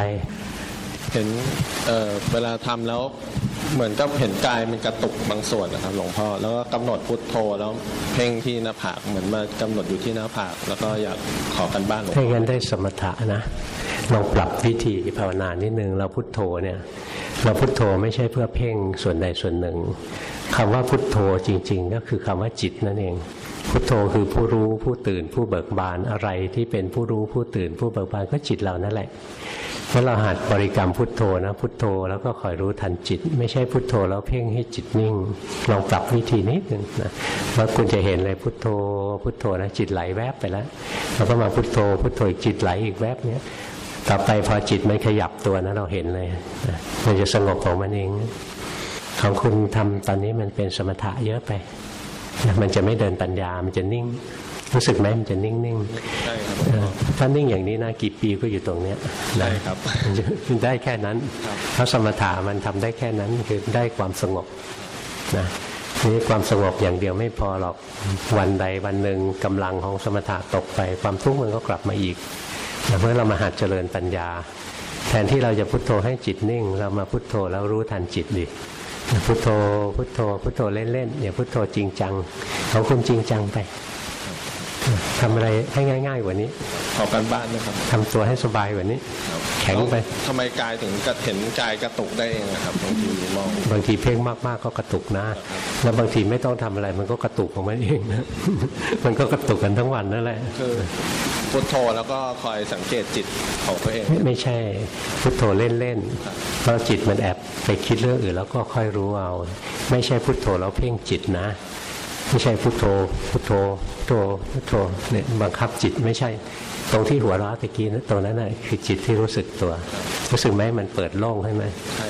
เห็นเเวลาทำแล้วเหมือนกับเห็นกายมันกระตุกบางส่วนนะครับ หลวงพ่อแล้วก็กำหนดพุทโธแล้วเพ่งที่หน้าผากเหมือนมากำหนดอยู่ที่หน้าผาก แล้วก็อยากขอกันบ้านหลวงถ้าพ่องั้นได้สมถะนะลองปรับวิธีภาวนานิดนึงเราพุทโธเนี่ยเราพุทโธไม่ใช่เพื่อเพ่งส่วนใดส่วนหนึ่งคำว่าพุทโธจริง ๆ ก็คือคำว่าจิตนั่นเอง พุทโธคือผู้รู้ผู้ตื่นผู้เบิกบานอะไรที่เป็นผู้รู้ผู้ตื่นผู้เบิกบานก็จิตเรานั่นแหละ เมื่อเราหัดบริกรรมพุทโธนะ พุทโธแล้วก็คอยรู้ทันจิต ไม่ใช่พุทโธแล้วเพ่งให้จิตนิ่งลองปรับวิธีนิดนึงนะแล้วคุณจะเห็นเลยพุทโธ พุทโธนะจิตไหลแวบไปแล้วแล้วก็มาพุทโธ พุทโธอีกจิตไหลอีกแวบเนี้ยต่อไปพอจิตมันขยับตัวนะเราเห็นเลยนะมันจะสงบของมันเองของคุณทำตอนนี้มันเป็นสมถะเยอะไปมันจะไม่เดินปัญญามันจะนิ่ง รู้สึกไหมมันจะนิ่งนิ่งใช่ครับๆเออถ้านิ่งอย่างนี้นะกี่ปีก็อยู่ตรงเนี้ยใช่ครับมันจะได้แค่นั้นครับเพราะสมถะมันทำได้แค่นั้นคือได้ความสงบนะนี่ความสงบอย่างเดียวไม่พอหรอกวันใดวันหนึ่งกำลังของสมถะตกไป ความทุกข์มันก็กลับมาอีกนะเพราะเรามาหัดเจริญปัญญา แทนที่เราจะพุโทโธให้จิตนิ่ง เรามาพุโทโธแล้วรู้ทันจิตดิพุโทโธพุโทโธพุโทโธเล่นๆอย่าพุโทโธจริงจังของคุณจริงจังไป ทำอะไรให้ง่าย ๆกว่านี้ขอกันบ้านนะครับทำตัวให้สบายกว่านี้ แข็งไปทำไมกายถึงกระเห็นกายกระตุกได้เองนะครับบางทีมองบางทีเพ่งมากๆก็กระตุกนะแล้วบางทีไม่ต้องทำอะไร มันก็กระตุกของมันเองนะมันก็กระตุกกันทั้งวันนั่นแหละคือพุทโธแล้วก็คอยสังเกตจิตของตัวเองไม่ไม่ใช่พุทโธเล่นๆเพราะจิตมันแอบไปคิดเรื่องอื่นแล้วก็ค่อยรู้เอา ไม่ใช่พุทโธแล้วเพ่งจิตนะ ไม่ใช่พุทโธ พุทโธพุทโธพุทโธเนี่ยบังคับจิตไม่ใช่ ตรงที่หัวเราะตะกี้นะตรงนั้นน่ะคือจิตที่รู้สึกตัว รู้สึกไหมมันเปิดโล่งใช่ไหม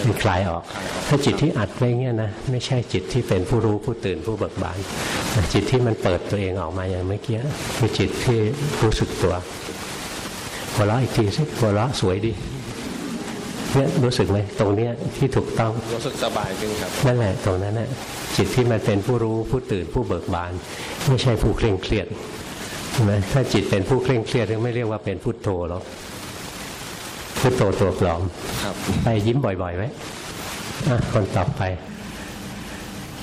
มันคลายออก ถ้าจิตที่อัดไว้เงี้ยนะไม่ใช่จิตที่เป็นผู้รู้ผู้ตื่นผู้เบิกบานจิตที่มันเปิดตัวเองออกมาอย่างเมื่อกี้คือจิตที่รู้สึกตัวหัวเราะอีกทีสิหัวเราะสวยดี เนี่ยรู้สึกไหมตรงเนี้ยที่ถูกต้องรู้สึกสบายขึ้นครับนั่นแหละตรงนั้นแหละจิตที่มันเป็นผู้รู้ผู้ตื่นผู้เบิกบาน ไม่ใช่ผู้เคร่งเครียดใช่ไหมถ้าจิตเป็นผู้เคร่งเครียดไม่เรียกว่าเป็นพุทโธหรอกพุทโธตัวปลอมครับไปยิ้มบ่อยๆไว้อะคนต่อไป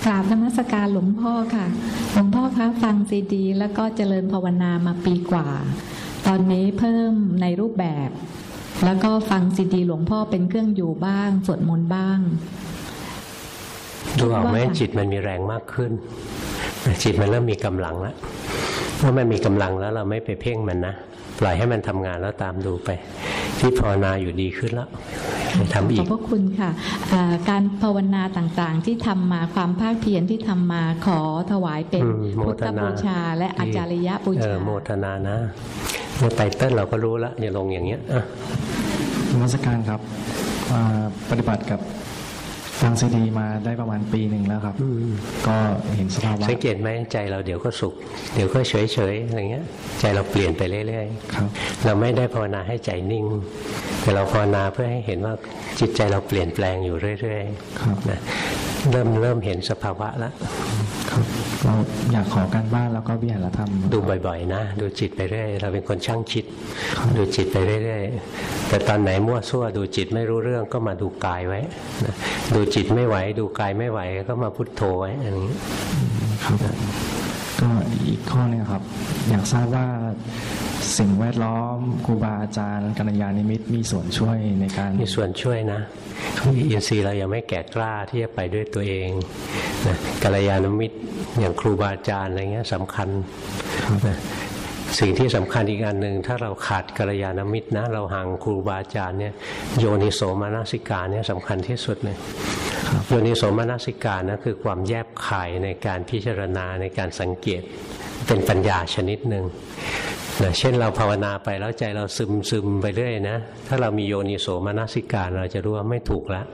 กราบนมัสการหลวงพ่อค่ะ หลวงพ่อคะฟังซีดี แล้วก็เจริญภาวนามาปีกว่า ตอนนี้เพิ่มในรูปแบบ แล้วก็ฟังซีดีหลวงพ่อเป็นเครื่องอยู่บ้างสวดมนต์บ้างดูออกไหมว่าค่ะจิตมันมีแรงมากขึ้น จิตมันเริ่มมีกำลังแล้วเมื่อมันมีกำลังแล้วเราไม่ไปเพ่งมันนะปล่อยให้มันทำงานแล้วตามดูไป ที่ภาวนาอยู่ดีขึ้นแล้วไปทำอีขอกบพระคุณค่ะอ่าการภาวนาต่างๆ ที่ทำมาความภาคเพียรที่ทำมาขอถวายเป็นอืมโมพุททธนาบูชา และอาจาริยบูเอชาอโมทนานะ เนี่ยไตเติ้ลเราก็รู้แล้วอย่าลงอย่างเงี้ยอะนมัสการครับปฏิบัติกับ ฟังซีดีมาได้ประมาณปีหนึ่งแล้วครับก็เห็นสภาวะสังเกตไหมใจเราเดี๋ยวก็สุข เดี๋ยวก็เฉยเฉยๆอะไรเงี้ย ใจเราเปลี่ยนไปเรื่อยครับๆเราไม่ได้ภาวนาให้ใจนิ่ง แต่เราภาวนาเพื่อให้เห็นว่าจิตใจเราเปลี่ยนแปลงอยู่เรื่อยครับๆนะเริ่มเริ่มเห็นสภาวะแล้วครับเราอยากขอการบ้านแล้วก็วิหารธรรม ดูบ่อยๆ นะ ดูจิตไปเรื่อยเราเป็นคนช่างคิด ดูจิตไปเรื่อยๆแต่ตอนไหนมั่วซั่วดูจิตไม่รู้เรื่องก็มาดูกายไว้นะดูจิตไม่ไหว ดูกายไม่ไหว ก็มาพุทโธไว้อันนี้ครับก็อีกข้อหนึงครับ อยากทราบว่าสิ่งแวดล้อมครูบาอาจารย์กัลยาณมิตรมีส่วนช่วยในการมีส่วนช่วยนะอินทรีย์เรายังไม่แก่กล้าที่จะไปด้วยตัวเองนะกัลยาณมิตรอย่างครูบาอาจารย์อะไรเงี้ยสำคัญนะ สิ่งที่สำคัญอีกอันหนึ่งถ้าเราขาดกัลยาณมิตรนะ เราห่างครูบาอาจารย์เนี่ยโยนิโสมนสิกาเนี่ยสำคัญที่สุดเลยโยนิโสมนสิกานะคือความแยบคายในการพิจารณาในการสังเกตเป็นปัญญาชนิดหนึ่งนะเช่นเราภาวนาไปแล้วใจเราซึมซึมไปเรื่อยนะ ถ้าเรามีโยนิโสมนสิการเราจะรู้ว่าไม่ถูกแล้ว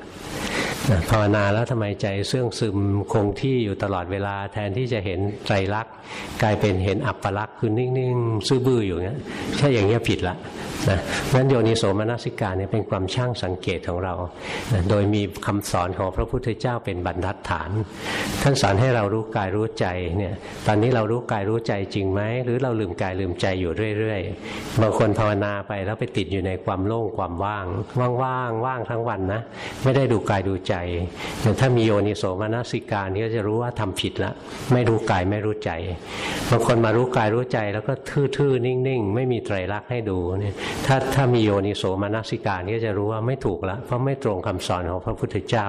ภาวนาแล้วทำไมใจเสื่องซึมคงที่อยู่ตลอดเวลา แทนที่จะเห็นไตรลักษณ์กลายเป็นเห็นอัปปลักษณ์คือนิ่งๆซื่อบื้ออยู่เงี้ยถ้าอย่างเงี้ยผิดละ นะนั้นโยนิโสมนสิการเนี่ยเป็นความช่างสังเกตของเรานะโดยมีคำสอนของพระพุทธเจ้าเป็นบรรทัดฐาน ท่านสอนให้เรารู้กายรู้ใจเนี่ยตอนนี้เรารู้กายรู้ใจจริงไหมหรือเราลืมกายลืมใจอยู่เรื่อยๆ บางคนภาวนาไปแล้วไปติดอยู่ในความโล่งความว่าง ว่างๆว่างทั้งวันนะไม่ได้ดูกายดูใจแต่ถ้ามีโยนิโสมนสิการนี่ก็จะรู้ว่าทำผิดละไม่รู้กายไม่รู้ใจบางคนมารู้กายรู้ใจแล้วก็ทื่อๆนิ่งๆ ไม่มีไตรลักษณ์ให้ดูเนี่ยถ้าถ้ามีโยนิโสมนสิการนี่ก็จะรู้ว่าไม่ถูกละเพราะไม่ตรงคำสอนของพระพุทธเจ้า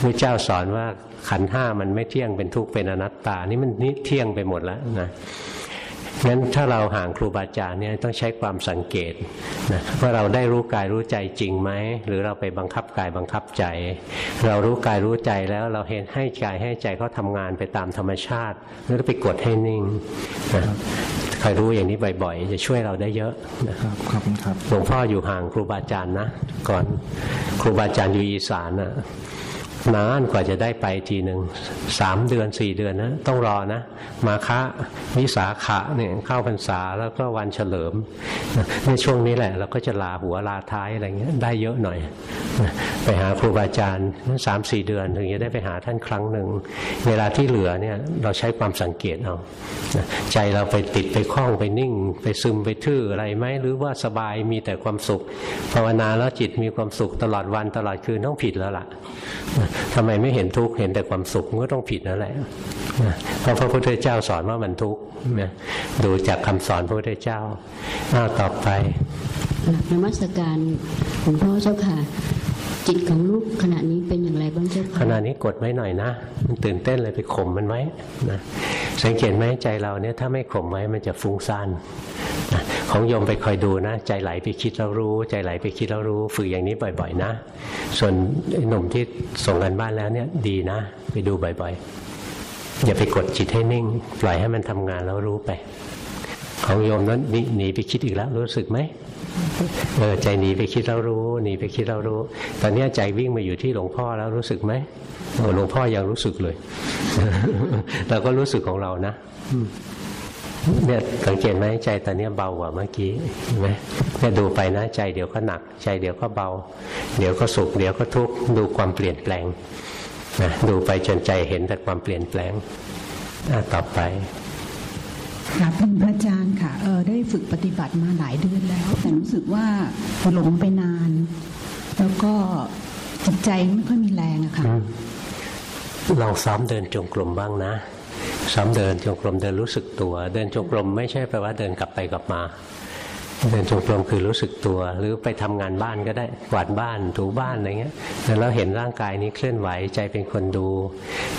พระเจ้าสอนว่าขันธ์ห้ามันไม่เที่ยงเป็นทุกข์เป็นอนัตตา นี่มันนิเที่ยงไปหมดแล้วนะ งั้นถ้าเราห่างครูบาอาจารย์เนี่ยต้องใช้ความสังเกตนะว่าเราได้รู้กายรู้ใจจริงไหมหรือเราไปบังคับกายบังคับใจ เรารู้กายรู้ใจแล้วเราเห็นให้กายให้ใจเขาทำงานไปตามธรรมชาติหรือไปกดให้นิ่งนะคอยรู้อย่างนี้บ่อยๆ จะช่วยเราได้เยอะนะครับขอบคุณครับหลวงพ่ออยู่ห่างครูบาอาจารย์นะ ก่อนครูบาอาจารย์อยู่อีสานนะ นานกว่าจะได้ไปทีหนึ่งสามเดือนสี่เดือนนะต้องรอนะ มาคะวิสาขะเนี่ยเข้าพรรษาแล้วก็วันเฉลิมในช่วงนี้แหละ เราก็จะลาหัวลาท้ายอะไรเงี้ยได้เยอะหน่อย ไปหาครูบาอาจารย์สามสี่เดือนถึงจะได้ไปหาท่านครั้งหนึ่งเวลาที่เหลือเนี่ยเราใช้ความสังเกตเอาใจเราไปติดไปคล้องไปนิ่ง ไปซึมไปทื่ออะไรไหมหรือว่าสบายมีแต่ความสุข ภาวนาแล้วจิตมีความสุขตลอดวันตลอดคืนต้องผิดแล้วล่ะทำไมไม่เห็นทุกข์เห็นแต่ความสุขมันก็ต้องผิดนั่นแหละเพราะพระพุทธเจ้าสอนว่ามันทุกข์ดูจากคำสอนพระพุทธเจ้าอ้าวต่อไปนมัสการหลวงพ่อเจ้าค่ะ จิตของลูกขณะนี้เป็นอย่างไรบ้างเจ้าขค่ะณะนี้กดไว้หน่อยนะ มันตื่นเต้นเลยไปข่มมันไว้นะสังเกตไหมใจเราเนี่ยถ้าไม่ข่มไว้มันจะฟุ้งซ่านนะ ของโยมไปคอยดูนะ ใจไหลไปคิดแล้วรู้ ใจไหลไปคิดแล้วรู้ ฝึกอย่างนี้บ่อย ๆ นะ ส่วนหนุ่มที่ส่งกันบ้านแล้วเนี่ยดีนะ ไปดูบ่อยๆ อย่าไปกดจิตให้นิ่ง ปล่อยให้มันทำงานแล้วรู้ไป ของโยมนั้นหนีไปคิดอีกแล้ว รู้สึกไหมเออใจหนีไปคิดแล้วรู้หนีไปคิดแล้วรู้ ตอนนี้ใจวิ่งมาอยู่ที่หลวงพ่อแล้วรู้สึกไหมโอ้หลวงพ่อยังรู้สึกเลยเราก็รู้สึกของเรานะอื เนี่ยสังเกตไหมใจตอนนี้เบากว่าเมื่อกี้เห็นไหมเนี่ยดูไปนะใจเดี๋ยวก็หนัก ใจเดี๋ยวก็เบา เดี๋ยวก็สุขเดี๋ยวก็ทุกข์ดูความเปลี่ยนแปลงนะดูไปจนใจเห็นแต่ความเปลี่ยนแปลงต่อไปค่ะเป็นพระอาจารย์ค่ะเออได้ฝึกปฏิบัติมาหลายเดือนแล้ว แต่รู้สึกว่าหลงไปนาน แล้วก็จิตใจไม่ค่อยมีแรงอะค่ะลองซ้อมเดินจงกรมบ้างนะ ซ้อมเดินจงกรมเดินรู้สึกตัว เดินจงกรมไม่ใช่แปลว่าเดินกลับไปกลับมา เดินจงกรมคือรู้สึกตัว หรือไปทำงานบ้านก็ได้กวาดบ้านถูบ้านอะไรเงี้ยแล้วเราเห็นร่างกายนี้เคลื่อนไหวใจเป็นคนดู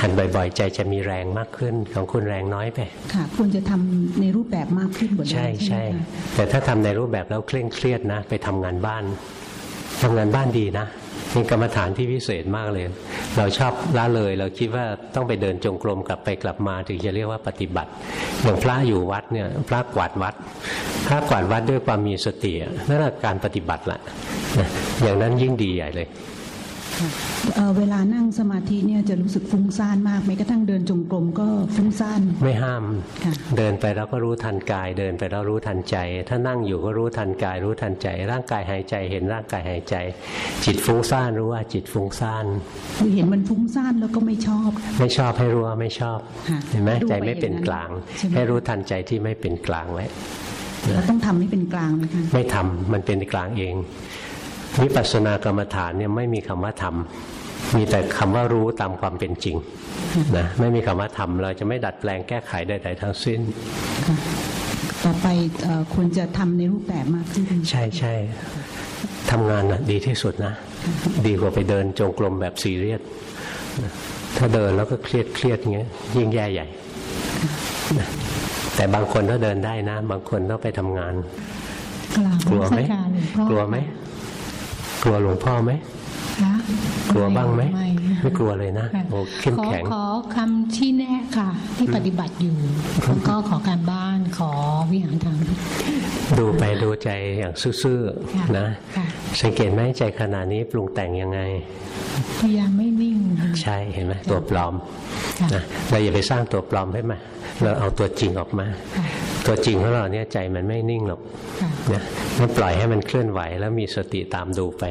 หันบ่อยๆ ใจจะมีแรงมากขึ้นของคุณแรงน้อยไปค่ะควรจะทำในรูปแบบมากขึ้นกว่าเดิมใช่ใช่ใช่ไหมคะแต่ถ้าทำในรูปแบบแล้วเคร่งเครียดนะ ไปทำงานบ้านทำงานบ้านดีนะ เป็นกรรมฐานที่พิเศษมากเลย เราชอบละเลย เราคิดว่าต้องไปเดินจงกรมกลับไปกลับมาถึงจะเรียกว่าปฏิบัติอย่างพระอยู่วัดเนี่ยพระกวาดวัด พระกวาดวัดด้วยความมีสตินั่นแหละการปฏิบัติละอย่างนั้นยิ่งดีใหญ่เลย เอ่อเวลานั่งสมาธิเนี่ยจะรู้สึกฟุ้งซ่านมากแม้กระทั่งเดินจงกรมก็ฟุ้งซ่านไม่ห้าม เดินไปแล้วก็รู้ทันกาย เดินไปแล้วรู้ทันใจ ถ้านั่งอยู่ก็รู้ทันกาย รู้ทันใจ ร่างกายหายใจเห็นร่างกายหายใจ จิตฟุ้งซ่านรู้ว่าจิตฟุ้งซ่านคือเห็นมันฟุ้งซ่านแล้วก็ไม่ชอบ ไม่ชอบให้รู้ว่าไม่ชอบค่ะเห็นไหมดูไปใจไม่เป็นอย่างนั้นกลางใช่ไหมให้รู้ทันใจที่ไม่เป็นกลางไว้เราต้องทำให้เป็นกลางนะคะไม่ทำมันเป็นกลางเอง วิปัสสนากรรมฐานเนี่ยไม่มีคำว่าทำมีแต่คำว่ารู้ตามความเป็นจริงนะไม่มีคำว่าทำเราจะไม่ดัดแปลงแก้ไขใดๆทั้งสิ้น ต่อไปเอ่อควรจะทำในรูปแบบมากขึ้น ใช่ใช่ทำงานนะดีที่สุดนะ ดีกว่าไปเดินจงกรมแบบซีเรียสถ้าเดินแล้วก็เครียดเครียดอย่างเงี้ยยิ่งแย่ใหญ่นะแต่บางคนก็เดินได้นะ บางคนต้องไปทำงานกราบกลัวไหมนมัสการหลวงพ่อกลัวไหม กลัวหลวงพ่อไหมคะกลัวบ้างไหมไม่ไม่กลัวเลยนะค่ะโอ้เข้มขอแข็งขอคำชี้แนะค่ะ ที่ปฏิบัติอยู่แล้วก็ขอการบ้านขอวิหารธรรมดูไปดูใจอย่างซื่อค่ะๆนะค่ะสังเกตไหมใจขณะนี้ปรุงแต่งยังไงพยายามไม่นิ่งค่ะใช่เห็นไหมตัวปลอมนะเราอย่าไปสร้างตัวปลอมให้มาเราเอาตัวจริงออกมา ตัวจริงของเราเนี่ยใจมันไม่นิ่งหรอกค่ะนะมันปล่อยให้มันเคลื่อนไหว แล้วมีสติตามดูไป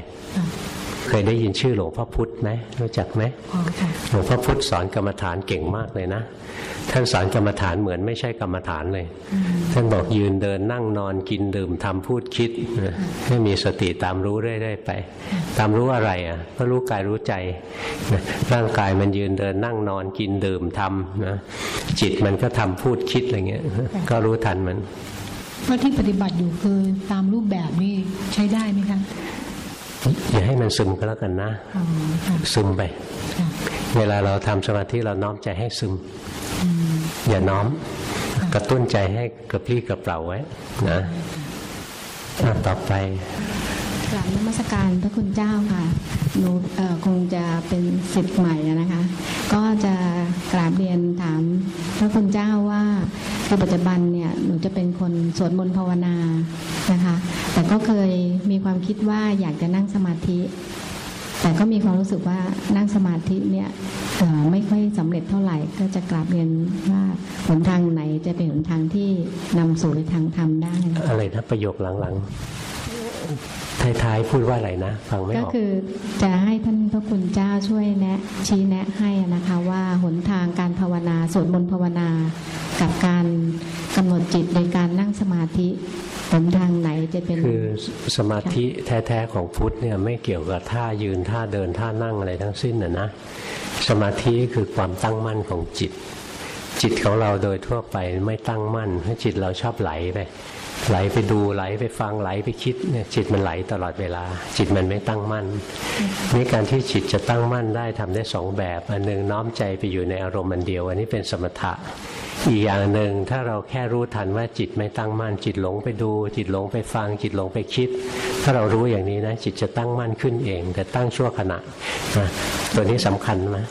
เคยได้ยินชื่อหลวงพ่อพุธไหมรู้จักไหมอ๋อค่ะหลวงพ่อพุธสอนกรรมฐานเก่งมากเลยนะ ท่านสอนกรรมฐานเหมือนไม่ใช่กรรมฐานเลย ท่านบอกยืนเดินนั่งนอนกินดื่มทำพูดคิดนะให้มีสติตามรู้เรื่อยๆไป ตามรู้อะไรอะก็รู้กายรู้ใจนะร่างกายมันยืนเดินนั่งนอนกินดื่มทำนะจิตมันก็ทำพูดคิดอะไรเงี้ย ก็รู้ทันมันเพราะที่ปฏิบัติอยู่คือตามรูปแบบนี่ใช้ได้ไหมคะ อย่าให้มันซึมก็แล้วกันนะอ๋อค่ะซึมไปค่ะเวลาเราทำสมาธิเราน้อมใจให้ซึมอืมอย่าน้อม กระตุ้นใจให้กระพรี้กระเปร่าไว้นะอะต่อไป กราบนมัสการพระคุณเจ้าค่ะ หนูคงจะเป็นสิทธิ์ใหม่นะคะ ก็จะกราบเรียนถามพระคุณเจ้าว่าคือปัจจุบันเนี่ยหนูจะเป็นคนสวดมนต์ภาวนานะคะ แต่ก็เคยมีความคิดว่าอยากจะนั่งสมาธิ แต่ก็มีความรู้สึกว่านั่งสมาธิเนี่ยไม่ค่อยสำเร็จเท่าไหร่ก็จะกราบเรียนว่าหนทางไหนจะเป็นหนทางที่นำสู่ในทางธรรมได้ อะไรนะประโยคหลังๆ ท้ายๆพูดว่าอะไรนะ ฟังไม่ก็ออกคือจะให้ท่านพระคุณเจ้าช่วยแนะ ชี้แนะให้นะคะว่าหนทางการภาวนาสวดมนต์ภาวนา กับการกำหนดจิตในการนั่งสมาธิหนทางไหนจะเป็นคือสมาธิแท้ๆของพุทธเนี่ยไม่เกี่ยวกับท่ายืนท่าเดินท่านั่งอะไรทั้งสิ้นนะนะสมาธิคือความตั้งมั่นของจิต จิตของเราโดยทั่วไปไม่ตั้งมั่นเพราะจิตเราชอบไหลไป ไหลไปดูไหลไปฟังไหลไปคิดเนี่ยจิตมันไหลตลอดเวลา จิตมันไม่ตั้งมั่นนี่การที่จิตจะตั้งมั่นได้ทำได้สองแบบ อันหนึ่งน้อมใจไปอยู่ในอารมณ์อันเดียว อันนี้เป็นสมถะ อีกอย่างหนึ่งถ้าเราแค่รู้ทันว่าจิตไม่ตั้งมั่น จิตหลงไปดู จิตหลงไปฟัง จิตหลงไปคิด ถ้าเรารู้อย่างนี้นะจิตจะตั้งมั่นขึ้นเอง แต่ตั้งชั่วขณะนะตัวนี้สำคัญนะ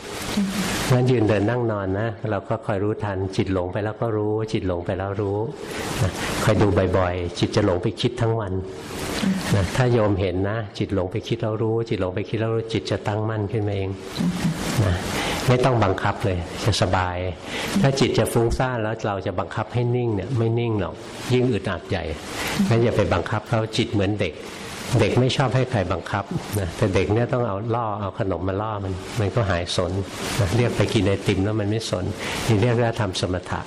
งั้นยืนเดินนั่งนอนนะเราก็คอยรู้ทันจิตหลงไปแล้วก็รู้ จิตหลงไปแล้วรู้คอยดูบบ่อยๆ จิตจะหลงไปคิดทั้งวันนะถ้าโยมเห็นนะ จิตหลงไปคิดแล้วรู้ จิตหลงไปคิดแล้วรู้จิตจะตั้งมั่นขึ้นมาเองนะไม่ต้องบังคับเลย จะสบาย ถ้าจิตจะฟุ้งซ่านแล้วเราจะบังคับให้นิ่งเนี่ยไม่นิ่งหรอกยิ่งอึดอัดใหญ่งั้นอย่าไปบังคับเขาจิตเหมือนเด็ก เด็กไม่ชอบให้ใครบังคับนะแต่เด็กเนี่ยต้องเอาล่อเอาขนมมาล่อมันมันก็หายสนนะเรียกไปกินไอติมแล้วมันไม่สนนี่เรียกว่าทำสมถะ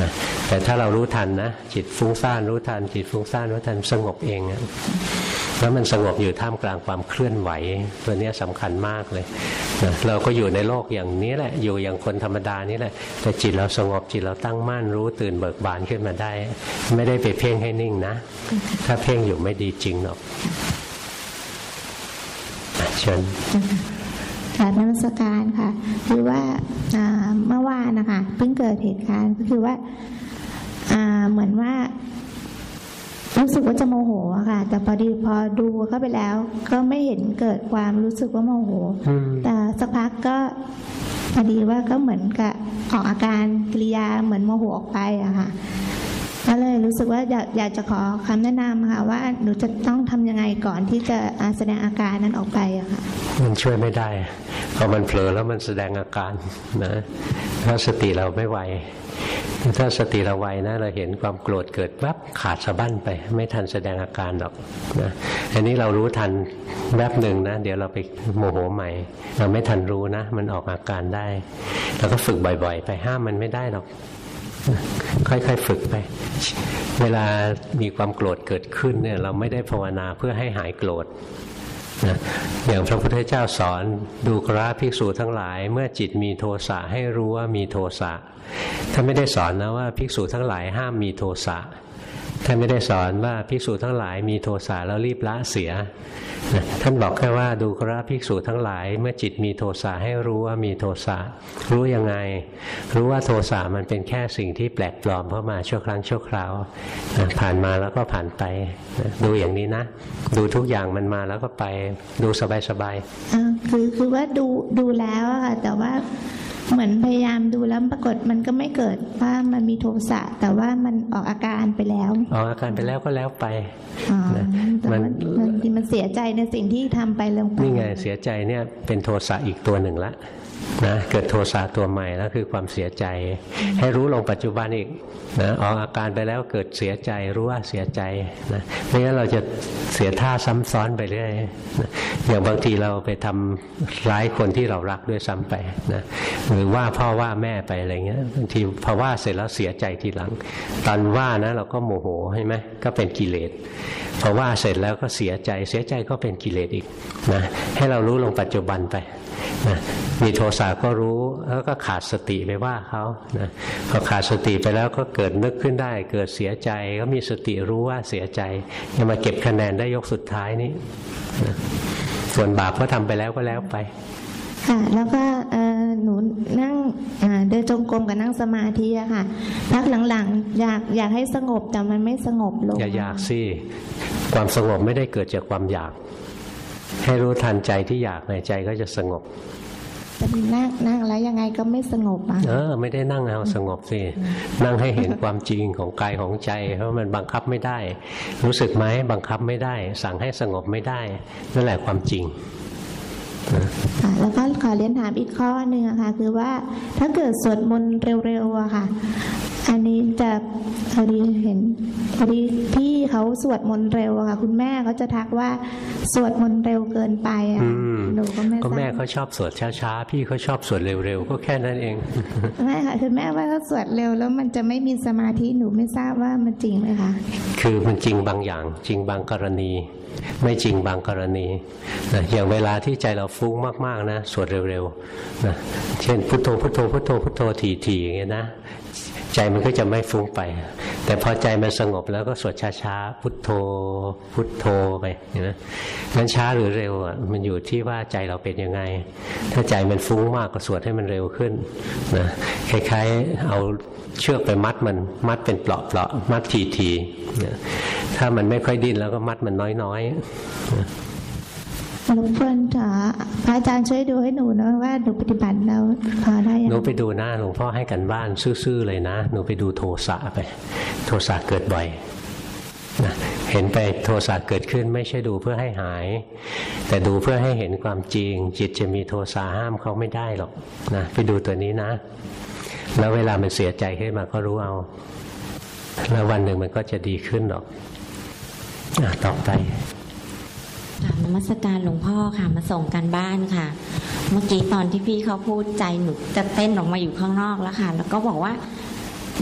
นะแต่ถ้าเรารู้ทันนะจิตฟุ้งซ่านรู้ทันจิตฟุ้งซ่านรู้ทันสงบเองนะ แล้วมันสงบอยู่ท่ามกลางความเคลื่อนไหว ตัวนี้สำคัญมากเลยนะเราก็อยู่ในโลกอย่างนี้แหละ อยู่อย่างคนธรรมดานี่แหละ แต่จิตเราสงบจิตเราตั้งมั่นรู้ตื่นเบิกบานขึ้นมาได้ ไม่ได้ไปเพ่งให้นิ่งนะ ถ้าเพ่งอยู่ไม่ดีจริงหรอกเชิญกราบนมัสการค่ะคือว่าเมื่อวานนะคะเพิ่งเกิดเหตุการณ์ก็คือว่าเหมือนว่า รู้สึกว่าจะโมโหอะค่ะ แต่พอดีพอดูเข้าไปแล้ว ก็ไม่เห็นเกิดความรู้สึกว่าโมโห แต่สักพักก็พอดีว่าก็เหมือนกับออกอาการกิริยาเหมือนโมโหออกไปอะค่ะ ก็เลยรู้สึกว่าอยากอยากจะขอคำแนะนำค่ะว่าหนูจะต้องทำยังไงก่อนที่จะแสดงอาการนั้นออกไปอะค่ะมันช่วยไม่ได้พอมันเผลอแล้วมันแสดงอาการนะถ้าสติเราไม่ไวถ้าสติเราไวนะเราเห็นความโกรธเกิดปั๊บขาดสะบั้นไป ไม่ทันแสดงอาการหรอกนะอันนี้เรารู้ทันแวบหนึ่งนะ เดี๋ยวเราไปโมโหใหม่ เราไม่ทันรู้นะ มันออกอาการได้เราก็ฝึกบ่อยๆ ไปห้ามมันไม่ได้หรอก ค่อยๆฝึกไป เวลามีความโกรธเกิดขึ้นเนี่ยเราไม่ได้ภาวนาเพื่อให้หายโกรธนะอย่างพระพุทธเจ้าสอนดูกราภิกษุทั้งหลาย เมื่อจิตมีโทสะให้รู้ว่ามีโทสะท่านไม่ได้สอนนะว่าภิกษุทั้งหลายห้ามมีโทสะ ท่านไม่ได้สอนว่าภิกษุทั้งหลายมีโทสะแล้วรีบละเสีย ท่านบอกแค่ว่าดูกราภิกษุทั้งหลาย เมื่อจิตมีโทสะให้รู้ว่ามีโทสะรู้ยังไง รู้ว่าโทสะมันเป็นแค่สิ่งที่แปลกปลอมเข้ามาชั่วครั้งชั่วคราวผ่านมาแล้วก็ผ่านไปดูอย่างนี้นะ ดูทุกอย่างมันมาแล้วก็ไปดูสบายๆคือคือว่าดูดูแล้วค่ะแต่ว่า เหมือนพยายามดูแล้วปรากฏมันก็ไม่เกิดว่ามันมีโทสะแต่ว่ามันออกอาการไปแล้วออกอาการไปแล้วก็แล้วไปมันมันมันเสียใจในสิ่งที่ทำไปลงไปนี่ไงเสียใจเนี่ยเป็นโทสะอีกตัวหนึ่งละ นะเกิดโทสะตัวใหม่แล้วคือความเสียใจ ให้รู้ลงปัจจุบันอีกนะออกอาการไปแล้วเกิดเสียใจรู้ว่าเสียใจนะไม่งั้นเราจะเสียท่าซ้ำซ้อนไปเรื่อยนะอย่างบางทีเราไปทำร้ายคนที่เรารักด้วยซ้ำไปนะหรือว่าพ่อว่าแม่ไปอะไรเงี้ยบางทีพอว่าเสร็จแล้วเสียใจทีหลัง ตอนว่านะเราก็โมโหใช่ไหมก็เป็นกิเลสพอว่าเสร็จแล้วก็เสียใจเสียใจก็เป็นกิเลสอีกนะให้เรารู้ลงปัจจุบันไป นะมีโทสะก็รู้แล้วก็ขาดสติไปว่าเขานะพอขาดสติไปแล้วก็เกิดนึกขึ้นได้ เกิดเสียใจก็มีสติรู้ว่าเสียใจยังมาเก็บคะแนนได้ยกสุดท้ายนี้นะส่วนบาปก็ทำไปแล้วก็แล้วไปค่ะแล้วก็หนูนั่งเดินจงกรมกับนั่งสมาธิอะค่ะพักหลังๆอยากอยากให้สงบแต่มันไม่สงบลงอย่าอยากสิความสงบไม่ได้เกิดจากความอยาก ให้รู้ทันใจที่อยากในใจก็จะสงบแต่นั่งนั่งแล้วยังไงก็ไม่สงบอะเออไม่ได้นั่งเอาสงบสินั่งให้เห็นความจริงของกายของใจเพราะมันบังคับไม่ได้ รู้สึกไหมบังคับไม่ได้ สั่งให้สงบไม่ได้นั่นแหละความจริงแล้วก็ขอเรียนถามอีกข้อหนึ่งค่ะ คือว่าถ้าเกิดสวดมนต์เร็วๆอะค่ะ อันนี้จะพอดีเห็นพอดีพี่เขาสวดมนต์เร็วอะค่ะ คุณแม่เขาจะทักว่าสวดมนต์เร็วเกินไปอะหนูก็ไม่ก็แม่เขาชอบสวดช้าๆพี่เขาชอบสวดเร็วๆก็แค่นั้นเองไม่ค่ะคือแม่ว่าถ้าสวดเร็วแล้วมันจะไม่มีสมาธิหนูไม่ทราบว่ามันจริงไหมคะคือมันจริงบางอย่าง จริงบางกรณี ไม่จริงบางกรณีนะอย่างเวลาที่ใจเราฟุ้งมากๆนะสวดเร็วๆนะเช่นพุทโธพุทโธพุทโธพุทโธทีๆอย่างเงี้ยนะ ใจมันก็จะไม่ฟุ้งไป แต่พอใจมันสงบแล้วก็สวดช้าๆ พุทโธ พุทโธไปนะนั้นช้าหรือเร็วอะมันอยู่ที่ว่าใจเราเป็นยังไง ถ้าใจมันฟุ้งมากก็สวดให้มันเร็วขึ้นนะคล้ายๆเอาเชือกไปมัดมันมัดเป็นเปลาะๆมัดทีๆถ้ามันไม่ค่อยดิ้นแล้วก็มัดมันน้อยๆ หลวงพ่อจ๋าพระอาจารย์ช่วยดูให้หนูนะว่าหนูปฏิบัติแล้วพอได้หนูไปดูหน้าหลวงพ่อให้กันบ้านซื่อๆเลยนะ หนูไปดูโทสะไป โทสะเกิดบ่อยนะเห็นไปโทสะเกิดขึ้นไม่ใช่ดูเพื่อให้หาย แต่ดูเพื่อให้เห็นความจริง จิตจะมีโทสะห้ามเขาไม่ได้หรอกนะไปดูตัวนี้นะ แล้วเวลามันเสียใจขึ้นมาก็รู้เอา แล้ววันหนึ่งมันก็จะดีขึ้นหรอกอต่อไป กราบนมัสการหลวงพ่อค่ะ มาส่งกันบ้านค่ะ เมื่อกี้ตอนที่พี่เขาพูดใจหนูจะเต้นออกมาอยู่ข้างนอกแล้วค่ะ แล้วก็บอกว่า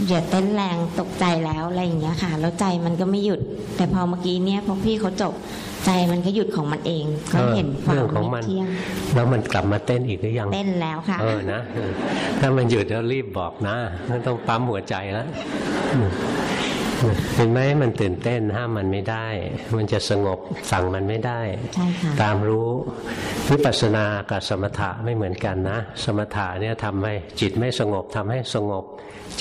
อย่าเต้นแรงตกใจแล้วอะไรอย่างเงี้ยค่ะ แล้วใจมันก็ไม่หยุด แต่พอเมื่อกี้เนี่ยพอพี่เขาจบใจมันก็หยุดของมันเองก็เห็นความไม่เที่ยงแล้วมันกลับมาเต้นอีกหรือยังเต้นแล้วค่ะ เออนะถ้ามันหยุดแล้วรีบบอกนะต้องปั๊มหัวใจแล้ว เห็นไหมมันตื่นเต้นห้ามมันไม่ได้ มันจะสงบสั่งมันไม่ได้ ตามรู้วิปัสสนากับสมถะไม่เหมือนกันนะ สมถะเนี่ยทำให้จิตไม่สงบทำให้สงบ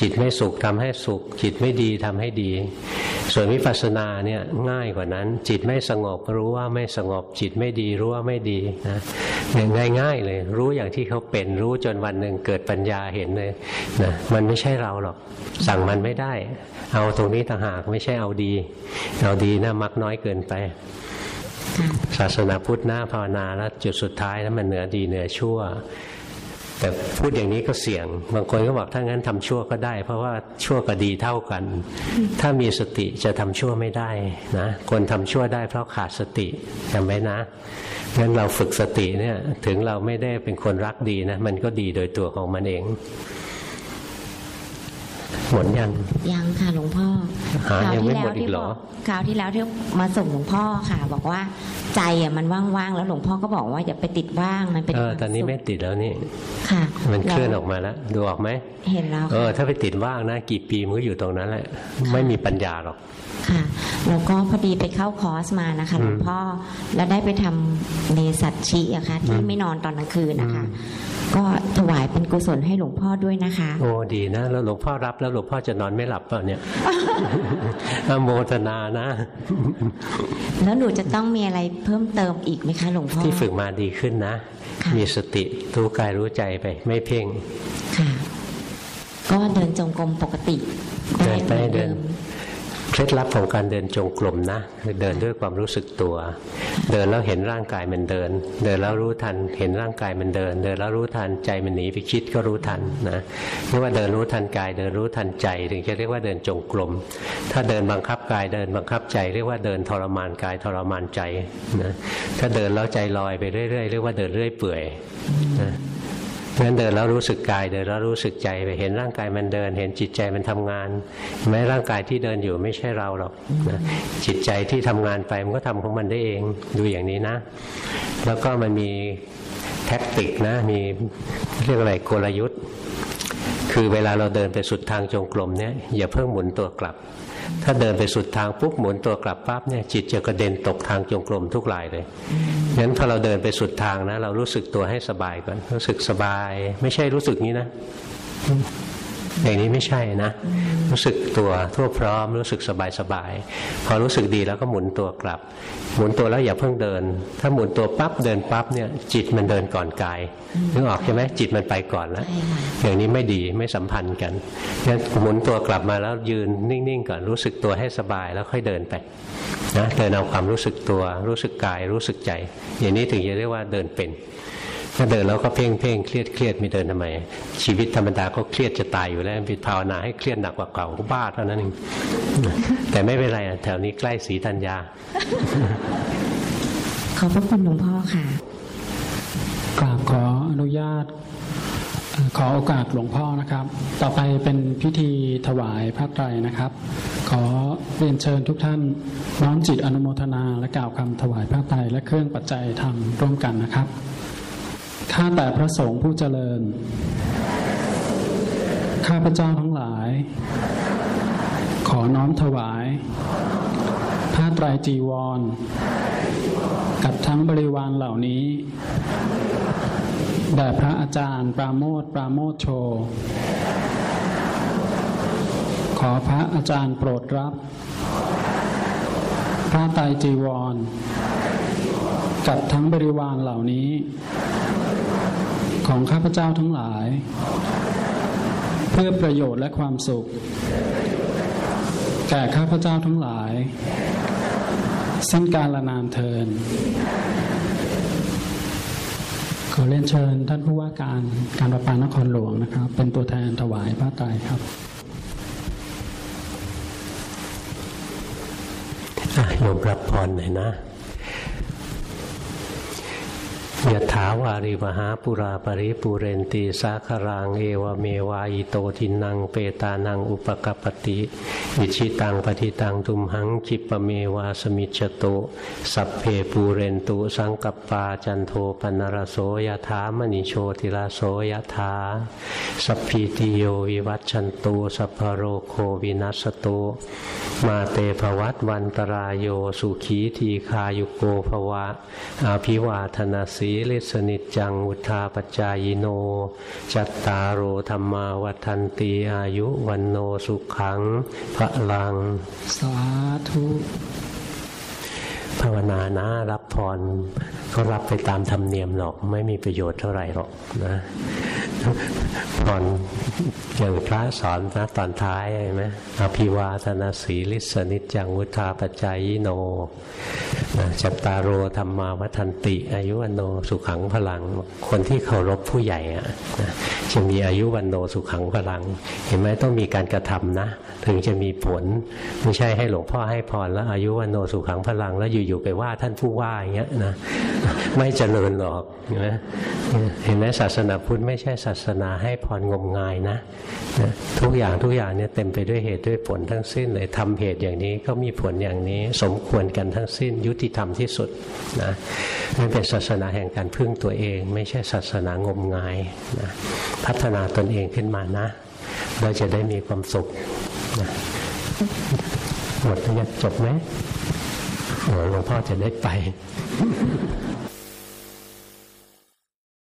จิตไม่สุขทำให้สุข จิตไม่ดีทำให้ดี ส่วนวิปัสสนาเนี่ยง่ายกว่านั้น จิตไม่สงบรู้ว่าไม่สงบ จิตไม่ดีรู้ว่าไม่ดีนะง่ายง่ายเลย รู้อย่างที่เขาเป็นรู้จนวันหนึ่งเกิดปัญญาเห็นเลยนะมันไม่ใช่เราหรอกสั่งมันไม่ได้ เอาตรงนี้ต่างหากไม่ใช่เอาดี เอาดีนะมักน้อยเกินไป ศาสนาพุทธหน้าภาวนาแล้วจุดสุดท้ายแล้วมันเหนือดีเหนือชั่ว แต่พูดอย่างนี้ก็เสี่ยง บางคนก็บอกถ้างั้นทำชั่วก็ได้ เพราะว่าชั่วกับดีเท่ากัน ถ้ามีสติจะทำชั่วไม่ได้นะคนทำชั่วได้เพราะขาดสติจำไว้นะงั้นเราฝึกสติเนี่ยถึงเราไม่ได้เป็นคนรักดีนะมันก็ดีโดยตัวของมันเองหมดยังยังค่ะหลวงพ่อคราวที่แล้วที่บอกคราวที่แล้วที่มาส่งหลวงพ่อค่ะ บอกว่าใจอะมันว่างๆแล้วหลวงพ่อก็บอกว่าอย่าไปติดว่างมันเป็นเออตอนนี้ไม่ติดแล้วนี่ค่ะ มันเคลื่อนออกมาแล้วดูออกไหมเห็นแล้วเออถ้าไปติดว่างนะกี่ปีมันก็อยู่ตรงนั้นแหละไม่มีปัญญาหรอกค่ะแล้วก็พอดีไปเข้าคอร์สมานะคะหลวงพ่อแล้วได้ไปทำเนสัตชีอะค่ะที่ไม่นอนตอนกลางคืนนะคะ ก็ถวายเป็นกุศลให้หลวงพ่อด้วยนะคะ โอ้ดีนะแล้วหลวงพ่อรับแล้วหลวงพ่อจะนอนไม่หลับเปล่าเนี่ยโมทนานะ แล้วหนูจะต้องมีอะไรเพิ่มเติมอีกไหมคะหลวงพ่อที่ฝึกมาดีขึ้นนะ มีสติรู้กายรู้ใจไป ไม่เพ่งค่ะก็เดินจงกรมปกติได้เหมือนเดิม เคล็ดลับของการเดินจงกรมนะคือเดินด้วยความรู้สึกตัว เดินแล้วเห็นร่างกายมันเดิน เดินแล้วรู้ทันเห็นร่างกายมันเดิน เดินแล้วรู้ทันใจมันหนีไปคิดก็รู้ทันนะเรียกว่าเดินรู้ทันกาย เดินรู้ทันใจ ถึงจะเรียกว่าเดินจงกรมถ้าเดินบังคับกายเดินบังคับใจ เรียกว่าเดินทรมานกายทรมานใจนะถ้าเดินแล้วใจลอยไปเรื่อยๆเรียกว่าเดินเรื่อยเปื่อยนะ งั้นเดินแล้วรู้สึกกายเดินแล้วรู้สึกใจไปเห็นร่างกายมันเดิน เห็นจิตใจมันทำงานแม้ร่างกายที่เดินอยู่ไม่ใช่เราหรอกนะจิตใจที่ทำงานไปมันก็ทำของมันได้เองดูอย่างนี้นะ แล้วก็มันมีแท็กติกนะมีเรียกอะไรกลยุทธ์ คือเวลาเราเดินไปสุดทางจงกรมเนี่ยอย่าเพิ่งหมุนตัวกลับ ถ้าเดินไปสุดทางปุ๊บหมุนตัวกลับปั๊บเนี่ยจิตจะกระเด็นตกทางจงกรมทุกรายเลยงั้นพอเราเดินไปสุดทางนะ เรารู้สึกตัวให้สบายก่อนรู้สึกสบาย ไม่ใช่รู้สึกนี้นะ อย่างนี้ไม่ใช่นะ รู้สึกตัวทั่วพร้อม รู้สึกสบายสบายพอรู้สึกดีแล้วก็หมุนตัวกลับ หมุนตัวแล้วอย่าเพิ่งเดิน ถ้าหมุนตัวปั๊บเดินปั๊บเนี่ยจิตมันเดินก่อนกายนึกออกใช่ไหมจิตมันไปก่อนแล้วอย่างนี้ไม่ดีไม่สัมพันธ์กันงั้นหมุนตัวกลับมาแล้วยืนนิ่งๆก่อนรู้สึกตัวให้สบายแล้วค่อยเดินไปนะเดินเอาความรู้สึกตัว รู้สึกกายรู้สึกใจ อย่างนี้ถึงจะเรียกว่าเดินเป็น ถ้าเดินแล้วก็เพ่งเพ่งเครียดเครียดมีเดินทำไม ชีวิตธรรมดาก็เครียดจะตายอยู่แล้วไปภาวนาให้เครียดหนักกว่าเก่าก็บ้าเท่านั้นเองแต่ไม่เป็นไรแถวนี้ใกล้สีธัญญา ขอบพระคุณหลวงพ่อค่ะกราบขออนุญาตขอโอกาสหลวงพ่อนะครับ ต่อไปเป็นพิธีถวายพระไตรนะครับ ขอเรียนเชิญทุกท่านน้อมจิตอนุโมทนาและกล่าวคำถวายพระไตรและเครื่องปัจจัยธรรมร่วมกันนะครับ ข้าแต่พระสงฆ์ผู้เจริญ ข้าพระเจ้าทั้งหลาย ขอน้อมถวาย ผ้าไตรจีวร กับทั้งบริวารเหล่านี้แด่พระอาจารย์ปราโมทปราโมทโช ขอพระอาจารย์โปรดรับ พระไตรจีวร กับทั้งบริวารเหล่านี้ ของข้าพเจ้าทั้งหลาย เพื่อประโยชน์และความสุข แก่ข้าพเจ้าทั้งหลายสิ้นการละนานเทินขอเรียนเชิญท่านผู้ว่าการการประปานครหลวงนะครับ เป็นตัวแทนถวายพระไตรครับโยมรับพรหน่อยนะ ยะถาวาริวะหาปูราปะริปูเรนติสาคะรังเอวเมวายโตทินังเปตานังอุปะกัปปะติอิจฉิตังปัตถิตังตุมหังขิปปะเมวะสะมิชฌะตุสัพเพปูเรนตุสังกปาจันโทปัณณะระโสยะถามะณิโชติระโสยะถาสัพพีติโยวิวัชชันตุสัพพะโรโควินัสสะตุมาเตภะวัตวันตะราโยสุขีทีคายุโกภวะอาภิวาธนาสีีลิสนิจจังอุทาปจายโน จัตตารโรธรรมาวัฒนตีอายุวันโนสุขังพระลัง สาธุ ภาวนานะรับพรก็รับไปตามธรรมเนียมหรอก ไม่มีประโยชน์เท่าไหร่หรอกนะพรอย่างพระสอนนะตอนท้ายใช่ไหมอภิวาทนาสีลิสนิจังวุธาปจายโนจัตตารโอธรรมาวัฒนติ อายุวันโนสุขังพลัง คนที่เคารพผู้ใหญ่อะจะมีอายุวันโนสุขังพลัง เห็นไหมต้องมีการกระทำนะ ถึงจะมีผล ไม่ใช่ให้หลวงพ่อให้พรแล้วอายุวันโนสุขังพลังแล้วอยู่ๆไปว่าท่านผู้ว่าอย่างเงี้ยนะไม่เจริญหรอกเห็นไหมเห็นไหมศาสนาพุทธไม่ใช่ศาสนาให้พรงมงายนะทุกอย่างทุกอย่างเนี่ยเต็มไปด้วยเหตุด้วยผลทั้งสิ้นเลยทำเหตุอย่างนี้ก็มีผลอย่างนี้สมควรกันทั้งสิ้น ยุติธรรมที่สุดนะนั่นเป็นศาสนาแห่งการพึ่งตัวเอง ไม่ใช่ศาสนางมงายนะพัฒนาตนเองขึ้นมานะ เราจะได้มีความสุขนะหมดแล้วจบไหม หลวงพ่อจะได้ไป